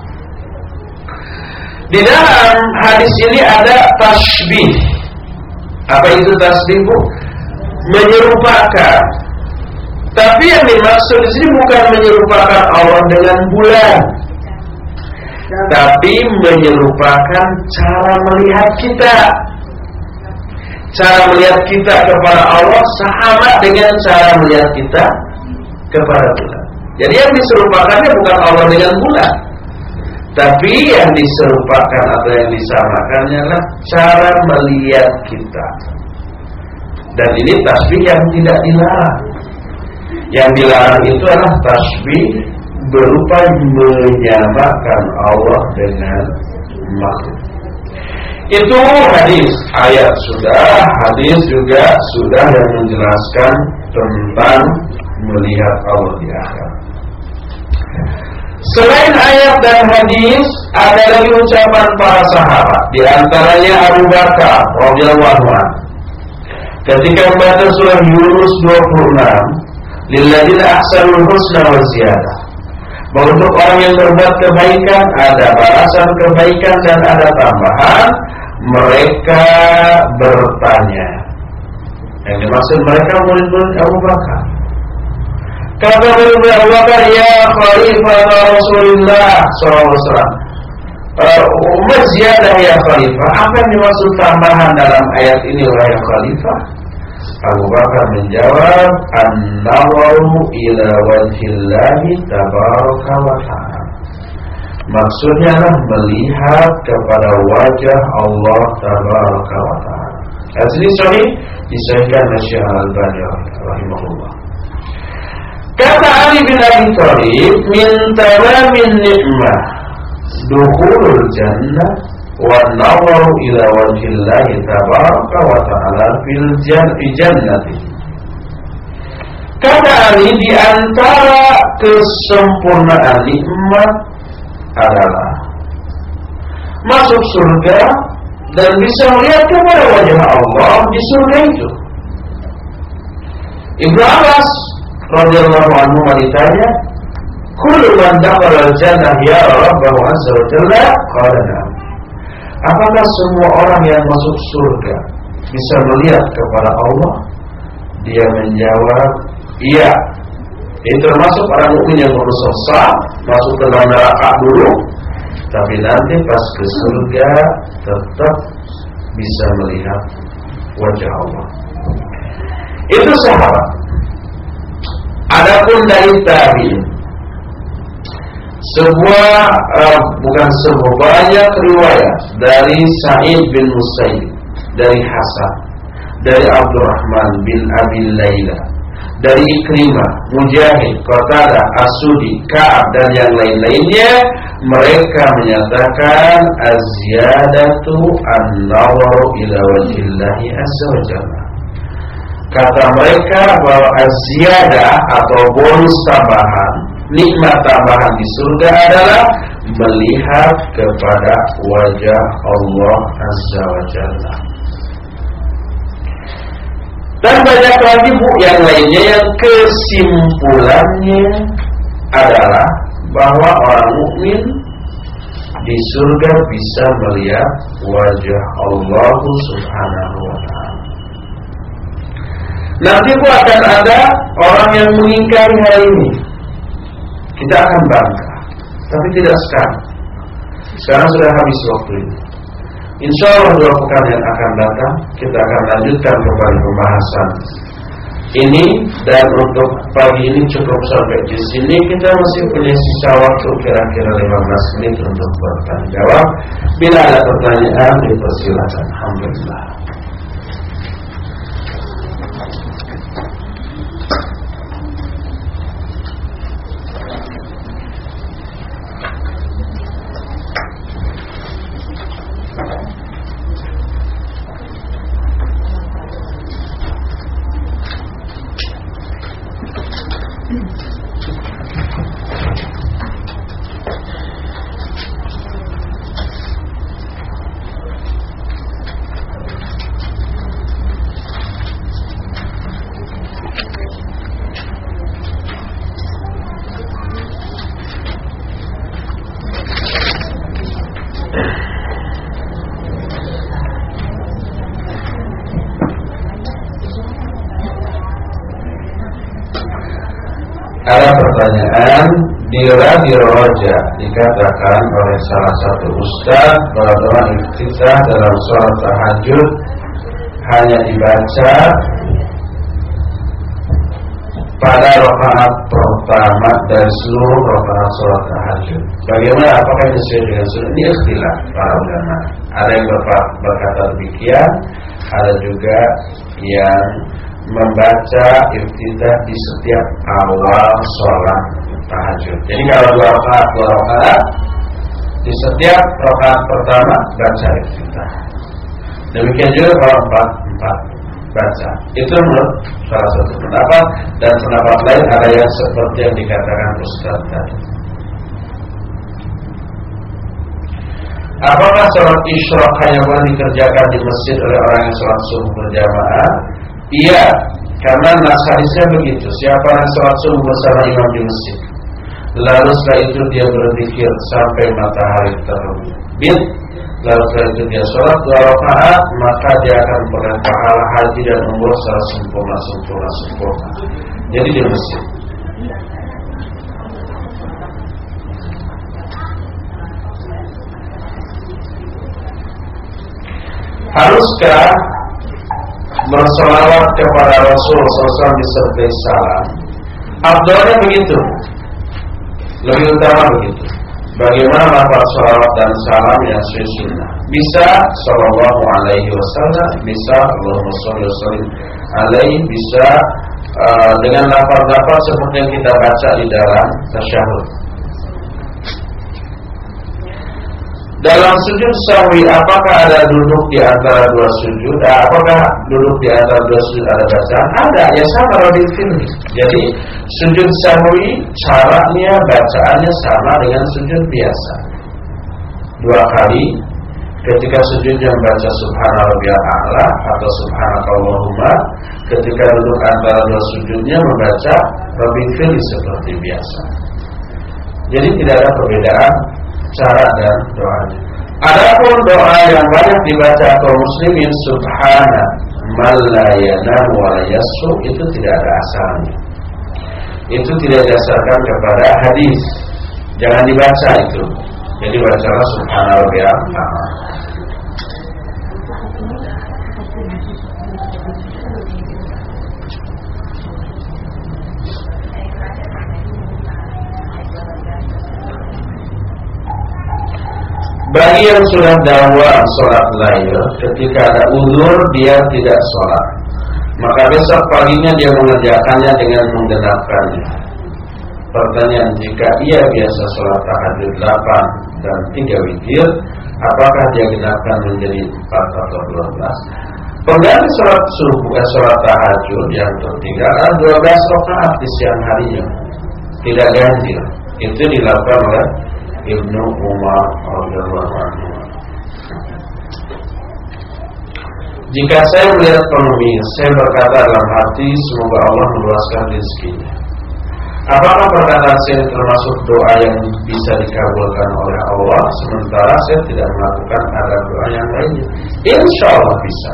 Di dalam hadis ini ada tasbih. Apa itu tasbih, Bu? Menyerupakan. Tapi yang dimaksud di sini bukan menyerupakan Allah dengan bulan. Tapi menyerupakan cara melihat kita cara melihat kita kepada Allah sama dengan cara melihat kita kepada bulan. Jadi yang diserupakannya bukan Allah dengan bulan. Tapi yang diserupakan atau yang disamakannya adalah cara melihat kita. Dan ini tasbih yang tidak dilarang. Yang dilarang itu adalah tasbih berupa menyamakan Allah dengan makhluk. Itu hadis, ayat sudah, hadis juga sudah yang menjelaskan tentang melihat Allah di akhirat. Selain ayat dan hadis, ada lagi ucapan para sahabat, di antaranya Abu Bakar radhiyallahu anhu. Ketika membaca surah Yunus 26, lilladzina ahsanul husna wa ziyadah. Untuk orang yang berbuat kebaikan ada balasan kebaikan dan ada tambahan mereka bertanya. Yang dimaksud mereka murid-murid Abu Bakar. Kata murid Abu Bakar, ya Khalifah Rasulullah SAW. Uh, umat ziyadah ya Khalifah. Apa yang dimaksud tambahan dalam ayat ini wahai Khalifah? Abu Bakar menjawab, An-nawaru ila wajhillahi tabaraka wa ta'ala. Maksudnya adalah melihat kepada wajah Allah Tabaraka wa Ta'ala. Hadis ini sahih disahihkan oleh Syekh Al-Albani rahimahullah. Kata Ali bin Abi Thalib, min tamamin ni'mah dukhulul jannah wa nawaru ila wajhillahi tabaraka wa ta'ala fil jannati. Kata Ali di antara kesempurnaan nikmat adalah masuk surga dan bisa melihat kepada wajah Allah di surga itu. Ibnu Abbas radhiyallahu anhu ditanya, "Kullu man dakhala al-jannah ya Rabbahu azza wa jalla?" Qala Apakah semua orang yang masuk surga bisa melihat kepada Allah? Dia menjawab, "Iya." Ini termasuk orang mukmin yang berusaha masuk ke dalam neraka dulu, tapi nanti pas ke surga tetap bisa melihat wajah Allah. Itu sahabat. Adapun dari tabi'in sebuah uh, bukan sebuah banyak riwayat dari Sa'id bin Musayyib, dari Hasan, dari Abdurrahman bin Abi Laila, dari Ikrimah, Mujahid, Qatada, Asudi, Ka'ab dan yang lain-lainnya mereka menyatakan az-ziyadatu an-nazaru ila azza wajalla. Kata mereka bahwa az-ziyadah atau bonus tambahan, nikmat tambahan di surga adalah melihat kepada wajah Allah azza wajalla. Dan banyak lagi bu yang lainnya yang kesimpulannya adalah bahwa orang mukmin di surga bisa melihat wajah Allah Subhanahu wa taala. Nanti bu akan ada orang yang mengingkari hal ini. Kita akan bangga. Tapi tidak sekarang. Sekarang sudah habis waktu ini. Insya Allah dua pekan yang akan datang kita akan lanjutkan kembali pembahasan ini dan untuk pagi ini cukup sampai di sini kita masih punya sisa waktu kira-kira 15 menit untuk bertanya jawab. Bila ada pertanyaan dipersilakan. Alhamdulillah. Ada pertanyaan di Radio Roja dikatakan oleh salah satu ustaz bahwa iftitah dalam sholat tahajud hanya dibaca pada rakaat pertama dari seluruh rakaat sholat tahajud. Bagaimana? Apakah ini sesuai dengan sunnah? Ini istilah para ulama. Ada yang berkata demikian, ada juga yang membaca iftitah di setiap awal sholat tahajud. Jadi kalau dua rakaat dua rakaat di setiap rakaat pertama baca iftitah. Demikian juga kalau empat empat baca. Itu menurut salah satu pendapat dan pendapat lain ada yang seperti yang dikatakan Ustaz tadi. Apakah sholat isyraq hanya boleh dikerjakan di masjid oleh orang yang sholat subuh berjamaah? Iya, karena nas begitu. Siapa yang sholat subuh bersama imam di masjid, lalu setelah itu dia berzikir sampai matahari terbit, lalu setelah itu dia sholat dua rakaat, maka dia akan memperoleh pahala haji dan umroh secara sempurna, sempurna, sempurna. Jadi di masjid. Haruskah bersolawat kepada Rasul SAW disertai salam. Abdulnya begitu, lebih utama begitu. Bagaimana lafaz salawat dan salam yang sesuai sunnah? Bisa Sallallahu Alaihi Wasallam, bisa Allahumma Salli Wasallim Alaihi, bisa uh, dengan lafaz-lafaz seperti yang kita baca di dalam tasyahud. Dalam sujud sahwi apakah ada duduk di antara dua sujud? Apakah duduk di antara dua sujud ada bacaan? Ada, ya sama Rabi Jadi sujud sahwi caranya bacaannya sama dengan sujud biasa. Dua kali ketika sujudnya membaca subhana rabbiyal a'la atau subhanakallahumma ketika duduk antara dua sujudnya membaca Rabbi seperti biasa. Jadi tidak ada perbedaan cara dan doanya. Adapun doa yang banyak dibaca kaum muslimin subhana man la yanamu wa yasu itu tidak ada asalnya. Itu tidak didasarkan kepada hadis. Jangan dibaca itu. Jadi bacalah subhanallah. Bagi yang sudah dakwah sholat lahir Ketika ada ulur dia tidak sholat. Maka besok paginya dia mengerjakannya dengan menggenapkannya Pertanyaan jika ia biasa sholat tahajud 8 dan 3 witir Apakah dia genapkan menjadi 4 atau 12 Pengganti sholat subuh eh, sholat tahajud yang tertinggal adalah 12 rakaat di siang harinya. Tidak ganjil. Itu dilakukan oleh Ibnu Umar radhiyallahu. Jika saya melihat pengemis, saya berkata dalam hati semoga Allah meluaskan rezekinya. Apakah perkataan saya termasuk doa yang bisa dikabulkan oleh Allah sementara saya tidak melakukan ada doa yang lainnya? Insya Allah bisa.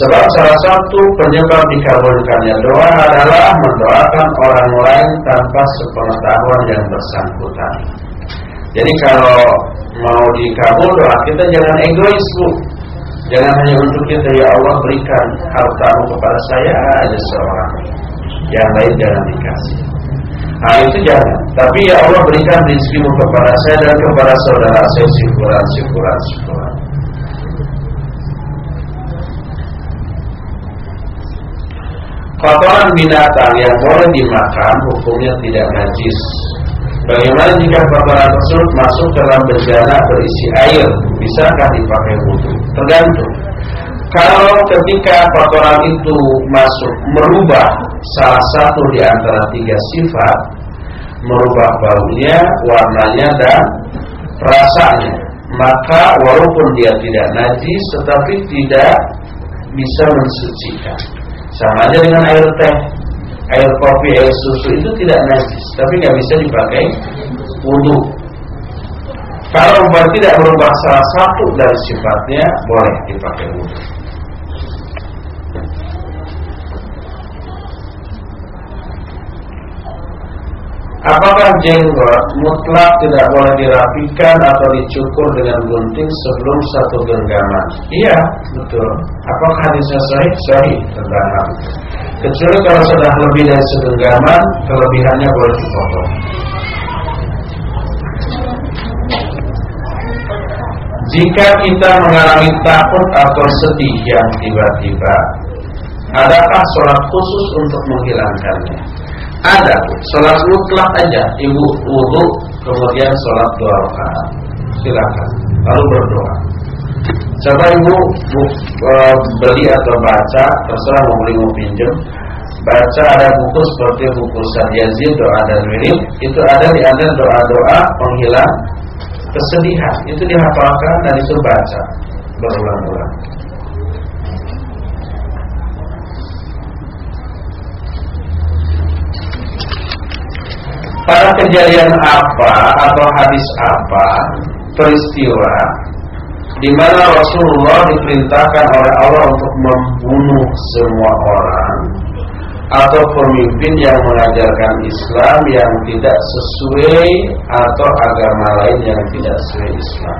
Sebab salah satu penyebab dikabulkannya doa adalah mendoakan orang lain tanpa sepengetahuan yang bersangkutan. Jadi kalau mau dikabul doa kita jangan egois bu. Jangan hanya untuk kita ya Allah berikan hartamu kepada saya aja seorang. Yang lain jangan dikasih. Nah itu jangan. Tapi ya Allah berikan rezekimu kepada saya dan kepada saudara saya syukuran, syukuran, syukuran. Kotoran binatang yang boleh dimakan hukumnya tidak najis. Bagaimana jika kotoran tersebut masuk dalam bejana berisi air, bisakah dipakai wudhu? Tergantung. Kalau ketika kotoran itu masuk merubah salah satu di antara tiga sifat, merubah baunya, warnanya dan rasanya, maka walaupun dia tidak najis, tetapi tidak bisa mensucikan. Sama aja dengan air teh, air kopi, air susu itu tidak najis, tapi nggak bisa dipakai wudhu. Kalau tidak berubah salah satu dari sifatnya, boleh dipakai wudhu. Apakah jenggot mutlak tidak boleh dirapikan atau dicukur dengan gunting sebelum satu genggaman? Iya, betul. Apakah hadisnya sahih? Sahih tentang hal. Kecuali kalau sudah lebih dari segenggaman, kelebihannya boleh dipotong. Jika kita mengalami takut atau sedih yang tiba-tiba, adakah sholat khusus untuk menghilangkannya? Ada sholat mutlak aja Ibu wudhu Kemudian sholat dua rakaat Silakan Lalu berdoa Coba ibu bu, e, beli atau baca Terserah mau beli mau pinjam Baca ada buku seperti buku Yazid Doa dan wirid. Itu ada di antara doa-doa penghilang kesedihan. Itu dihafalkan dan itu baca Berulang-ulang. Pada kejadian apa atau hadis apa peristiwa di mana Rasulullah diperintahkan oleh Allah untuk membunuh semua orang atau pemimpin yang mengajarkan Islam yang tidak sesuai atau agama lain yang tidak sesuai Islam.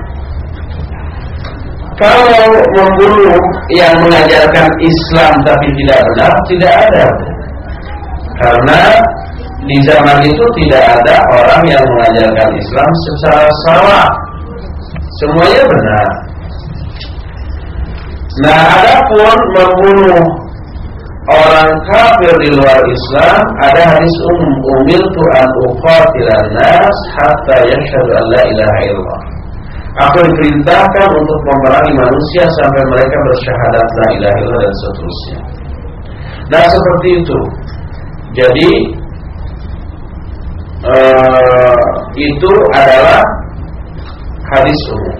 Kalau membunuh yang mengajarkan Islam tapi tidak benar, tidak ada. Karena di zaman itu tidak ada orang yang mengajarkan Islam secara salah. Semuanya benar. Nah, adapun membunuh orang kafir di luar Islam ada hadis umum umil an uqatilan nas hatta yashhadu an la ilaha illallah. Aku diperintahkan untuk memerangi manusia sampai mereka bersyahadat la ilaha illallah dan seterusnya. Nah, seperti itu. Jadi uh, itu adalah hadis umum.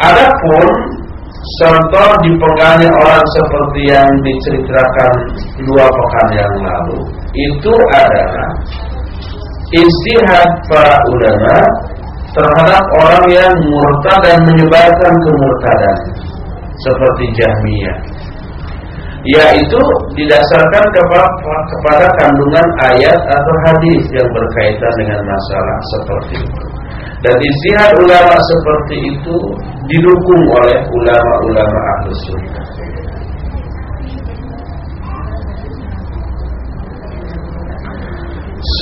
Adapun contoh dipegangnya orang seperti yang diceritakan dua pekan yang lalu itu adalah istihad para ulama terhadap orang yang murtad dan menyebarkan kemurtadan seperti Jahmiyah yaitu didasarkan kepada, kepada kandungan ayat atau hadis yang berkaitan dengan masalah seperti itu. Dan istihad ulama seperti itu didukung oleh ulama-ulama ahli sunnah.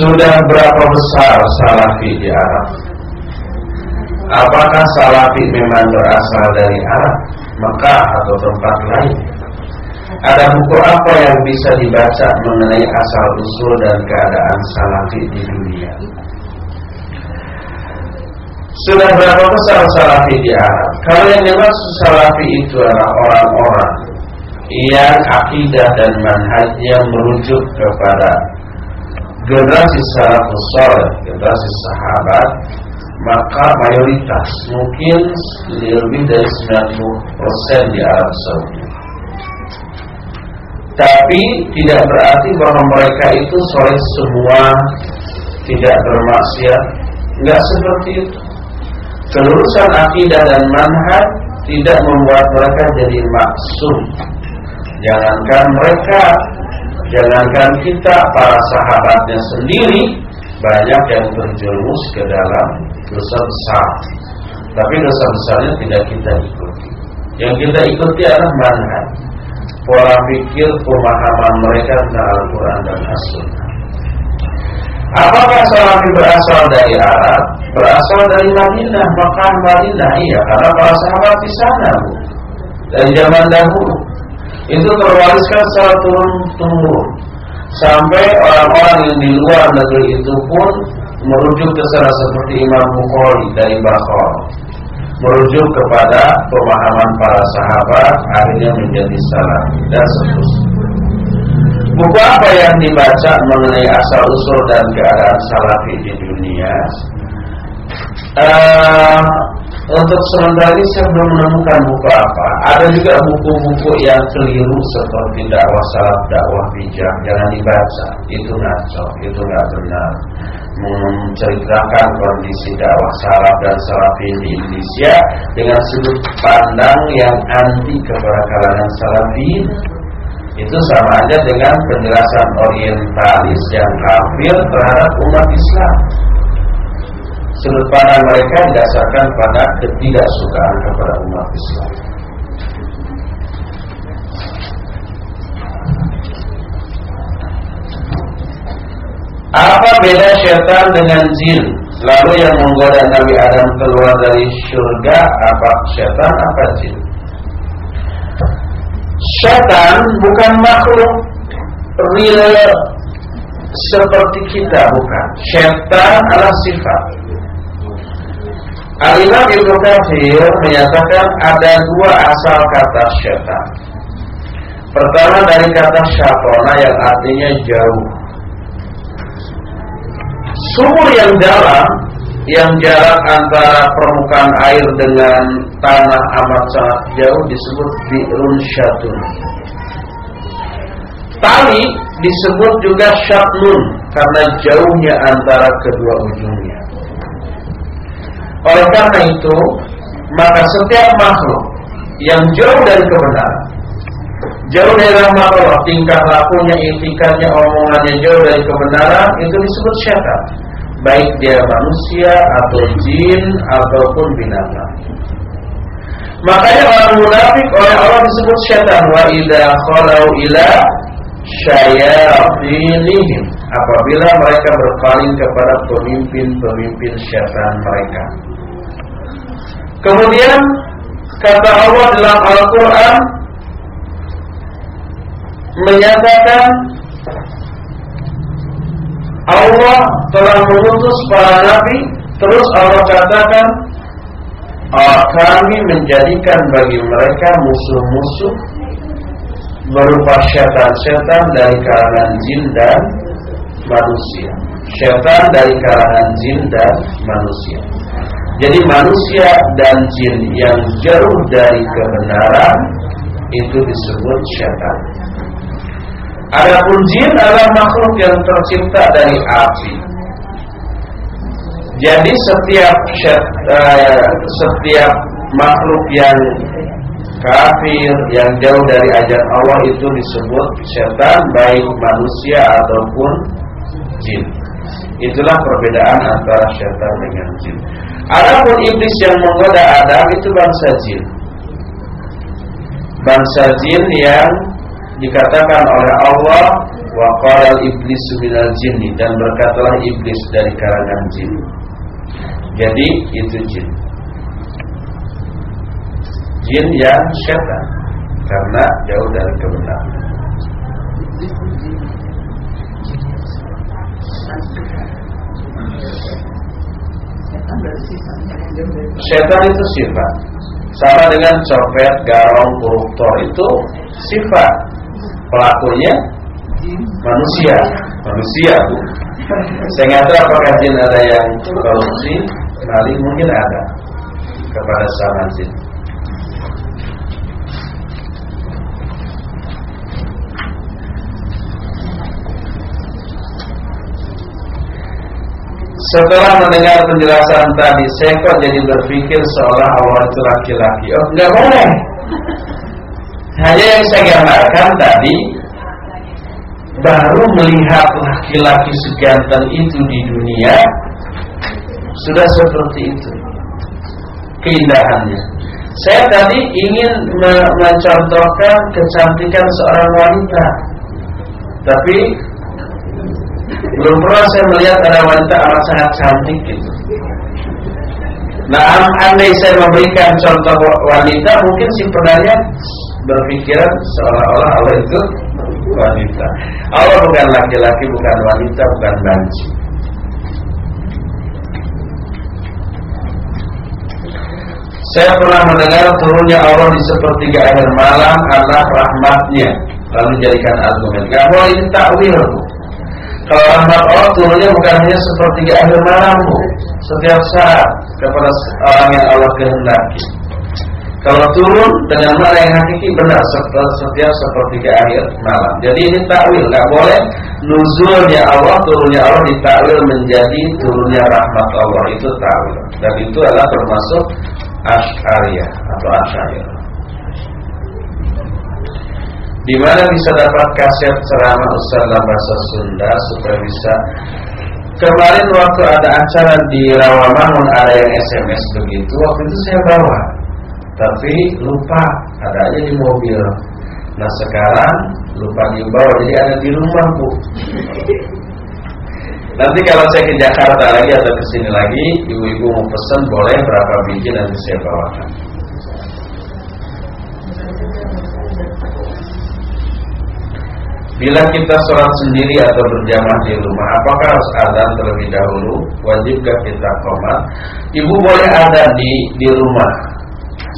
Sudah berapa besar salafi di Arab? Apakah salafi memang berasal dari Arab, Mekah atau tempat lain? Ada buku apa yang bisa dibaca mengenai asal usul dan keadaan salafi di dunia? Sudah berapa besar salafi di Arab? Kalau yang dimaksud salafi itu adalah orang-orang yang akidah dan manhajnya merujuk kepada generasi salafus saleh, generasi sahabat, maka mayoritas mungkin lebih dari 90% di Arab Saudi. Tapi tidak berarti bahwa mereka itu soleh semua tidak bermaksiat. Enggak seperti itu Kelurusan akidah dan manhaj Tidak membuat mereka jadi maksum Jangankan mereka Jangankan kita Para sahabatnya sendiri Banyak yang terjerumus ke dalam dosa besar. Tapi dosa besarnya tidak kita ikuti. Yang kita ikuti adalah manhaj, pola pikir, pemahaman mereka tentang Al-Quran dan As-Sunnah. Apakah Salafi berasal dari Arab? Berasal dari Madinah, Mekah, Madinah. Iya, karena para sahabat di sana, Bu. Dari zaman dahulu. Itu terwariskan secara turun-temurun. Sampai orang-orang yang di luar negeri itu pun merujuk ke sana seperti Imam Bukhari dari Basra. Merujuk kepada pemahaman para sahabat akhirnya menjadi salah dan seterusnya. Buku apa yang dibaca mengenai asal usul dan keadaan salafi di dunia? Uh, untuk sementara ini saya belum menemukan buku apa. Ada juga buku-buku yang keliru seperti dakwah salaf, dakwah bijak. Jangan dibaca, itu ngaco, itu nggak benar. Menceritakan kondisi dakwah salaf dan salafi di Indonesia dengan sudut pandang yang anti kepada kalangan salafi itu sama aja dengan penjelasan orientalis yang kafir terhadap umat Islam. Sudut pandang mereka didasarkan pada ketidaksukaan kepada umat Islam. Apa beda syaitan dengan jin? Lalu yang menggoda Nabi Adam keluar dari surga apa syaitan apa jin? Setan bukan makhluk real seperti kita bukan. Setan adalah sifat. Al-Imam Katsir menyatakan ada dua asal kata setan. Pertama dari kata syatona yang artinya jauh. Sumur yang dalam yang jarak antara permukaan air dengan tanah amat sangat jauh disebut bi'run syatun. Tali disebut juga syatnun karena jauhnya antara kedua ujungnya. Oleh karena itu, maka setiap makhluk yang jauh dari kebenaran, jauh dari rahmat Allah, tingkah lakunya, intikatnya, omongannya jauh dari kebenaran, itu disebut syaitan baik dia manusia atau jin ataupun binatang. Makanya orang munafik oleh Allah disebut syaitan wa idza khalau ila syayatinihim apabila mereka berpaling kepada pemimpin-pemimpin syaitan mereka. Kemudian kata Allah dalam Al-Qur'an menyatakan Allah telah mengutus para nabi terus Allah katakan oh, kami menjadikan bagi mereka musuh-musuh berupa syaitan-syaitan dari kalangan jin dan manusia. Syaitan dari kalangan jin dan manusia jadi manusia dan jin yang jauh dari kebenaran itu disebut syaitan Adapun jin adalah makhluk yang tercipta dari api. Jadi setiap uh, setiap makhluk yang kafir yang jauh dari ajaran Allah itu disebut setan baik manusia ataupun jin. Itulah perbedaan antara setan dengan jin. Adapun iblis yang menggoda Adam itu bangsa jin. Bangsa jin yang dikatakan oleh Allah wa qala iblis minal jinni dan berkatalah iblis dari kalangan jin. Jadi itu jin. Jin yang syaitan karena jauh dari kebenaran. Syaitan itu sifat. Sama dengan copet, garong, koruptor itu sifat. Pelakunya manusia. Manusia bu. Saya nggak tahu apakah jin ada yang korupsi kali mungkin ada. Kepada sama jin Setelah mendengar penjelasan tadi, saya kok jadi berpikir seolah Allah itu laki-laki. Oh, nggak boleh. Hanya yang saya gambarkan tadi Baru melihat laki-laki seganteng itu di dunia Sudah seperti itu keindahannya. Saya tadi ingin me mencontohkan kecantikan seorang wanita, tapi belum pernah saya melihat ada wanita amat sangat cantik gitu. Nah, andai saya memberikan contoh wanita, mungkin si penanya berpikiran seolah-olah Allah itu wanita. Allah bukan laki-laki, bukan wanita, bukan banci. Saya pernah mendengar turunnya Allah di sepertiga akhir malam karena rahmatnya. Lalu jadikan argumen. Gak boleh ini takwil. Kalau rahmat Allah turunnya bukan hanya sepertiga akhir malam, bu. Setiap saat kepada orang yang Allah kehendaki. Kalau turun dengan mana yang hakiki benar setiap sepertiga akhir malam. Jadi ini takwil, nggak boleh nuzulnya Allah, turunnya Allah ditakwil menjadi turunnya rahmat Allah itu takwil. Dan itu adalah termasuk Ash'ariyah atau Ash'ariyah. Di mana bisa dapat kaset ceramah Ustaz dalam bahasa Sunda supaya bisa Kemarin waktu ada acara di Rawamangun ada yang SMS begitu, waktu itu saya bawa, tapi lupa ada aja di mobil. Nah sekarang lupa dibawa, jadi ada di rumah bu. Nanti kalau saya ke Jakarta lagi atau ke sini lagi, ibu-ibu mau pesan boleh berapa biji nanti saya bawakan. Bila kita sholat sendiri atau berjamaah di rumah, apakah harus adzan terlebih dahulu? Wajibkah kita komat? Ibu boleh ada di di rumah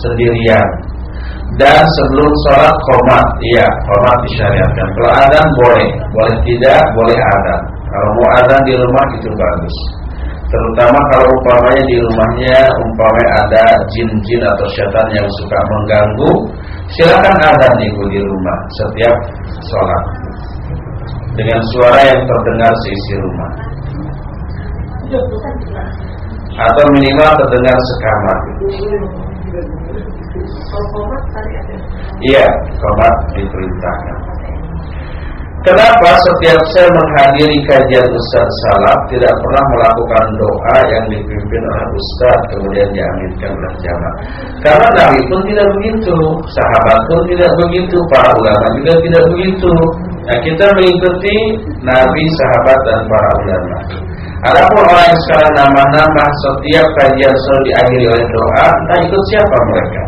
sendirian. Dan sebelum sholat komat, iya komat disyariatkan. Kalau adzan boleh, boleh tidak, boleh adzan. Kalau mau adzan di rumah itu bagus. Terutama kalau umpamanya di rumahnya umpamanya ada jin-jin atau setan yang suka mengganggu, silakan adzan ibu di rumah setiap sholat dengan suara yang terdengar seisi rumah atau minimal terdengar sekamar. Iya, komat diperintahkan. Kenapa setiap saya menghadiri kajian Ustaz Salaf tidak pernah melakukan doa yang dipimpin oleh Ustaz kemudian diaminkan oleh jamaah? Karena Nabi pun tidak begitu, sahabat pun tidak begitu, para ulama juga tidak begitu. Nah kita mengikuti Nabi, sahabat dan para ulama. Adapun orang yang sekarang nama-nama setiap kajian selalu diakhiri oleh doa, nah ikut siapa mereka?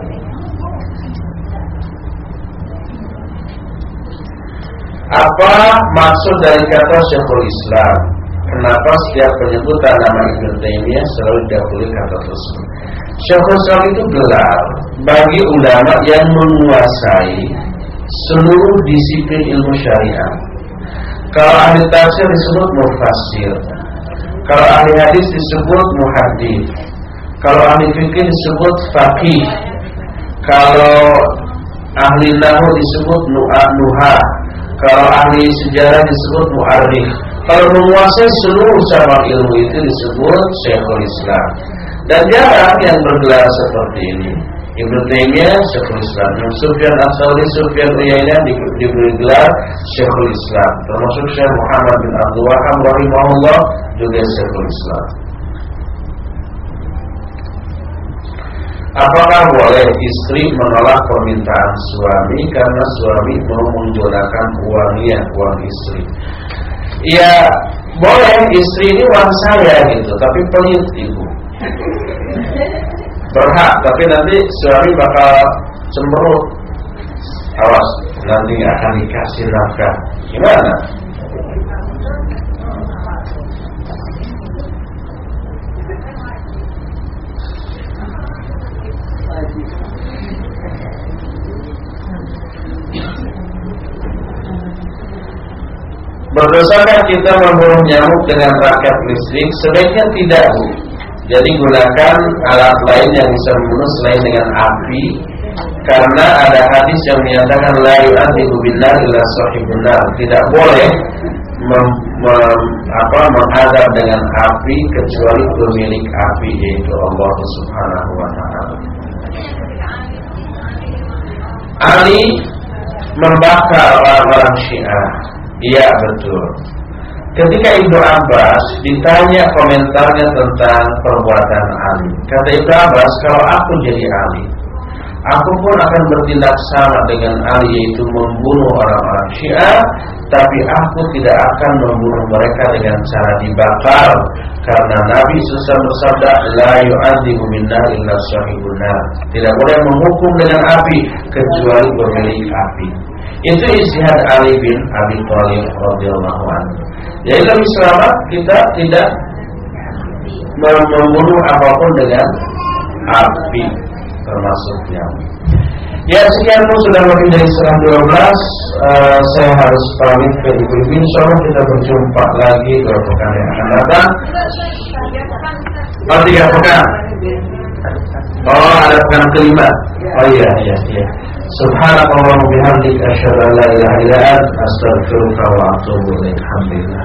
Apa maksud dari kata Syekhul Islam? Kenapa setiap penyebutan nama Ibn Taimiyah selalu didahului kata tersebut? Syekhul Islam itu gelar bagi ulama yang menguasai seluruh disiplin ilmu syariah. Kalau ahli tafsir disebut mufassir. Kalau ahli hadis disebut muhaddis. Kalau ahli fikih disebut faqih. Kalau ahli nahu disebut nuha. Kalau ahli sejarah disebut mu'arrikh. Kalau menguasai seluruh cabang ilmu itu disebut Syekhul Islam. Dan jarang yang bergelar seperti ini. Ibnu Taimiyah Syekhul Islam, Ibnu Sufyan Ats-Tsauri, Sufyan diberi gelar Syekhul Islam. Termasuk Syekh Muhammad bin Abdul Wahab rahimahullah juga Syekhul Islam. Apakah boleh istri menolak permintaan suami karena suami mau menggunakan uangnya, uang istri? Ya, boleh istri ini uang saya gitu, tapi pelit ibu. Berhak tapi nanti suami bakal cemberut. Awas nanti akan dikasih nafkah. Gimana Berdosakah kita membunuh nyamuk dengan raket listrik? Sebaiknya tidak, Bu. Jadi gunakan alat lain yang bisa membunuh selain dengan api karena ada hadis yang menyatakan la yu'adzibu billah illa Tidak boleh mem, apa menghadap dengan api kecuali pemilik api yaitu Allah Subhanahu wa taala. Ali membakar orang-orang Syiah. Iya betul. Ketika Ibnu Abbas ditanya komentarnya tentang perbuatan Ali, kata Ibnu Abbas, kalau aku jadi Ali, aku pun akan bertindak sama dengan Ali yaitu membunuh orang-orang Syiah, tapi aku tidak akan membunuh mereka dengan cara dibakar karena Nabi susah bersabda la yu'adzibu minna illa sahibun Tidak boleh menghukum dengan api kecuali pemilik api. Itu istihad Ali bin Abi Thalib radhiyallahu anhu. Jadi lebih selamat kita tidak membunuh apa pun dengan api termasuk yang Ya sekian pun sudah lebih dari setengah 12 uh, Saya harus pamit ke ibu-ibu Insya Allah kita berjumpa lagi dua pekan yang akan datang. Oh tiga pekan? Oh ada pekan kelima? Oh iya iya iya. Subhanakallah bihamdik asyhadu an la ilaha illa anta astaghfiruka wa atubu ilaik. Alhamdulillah.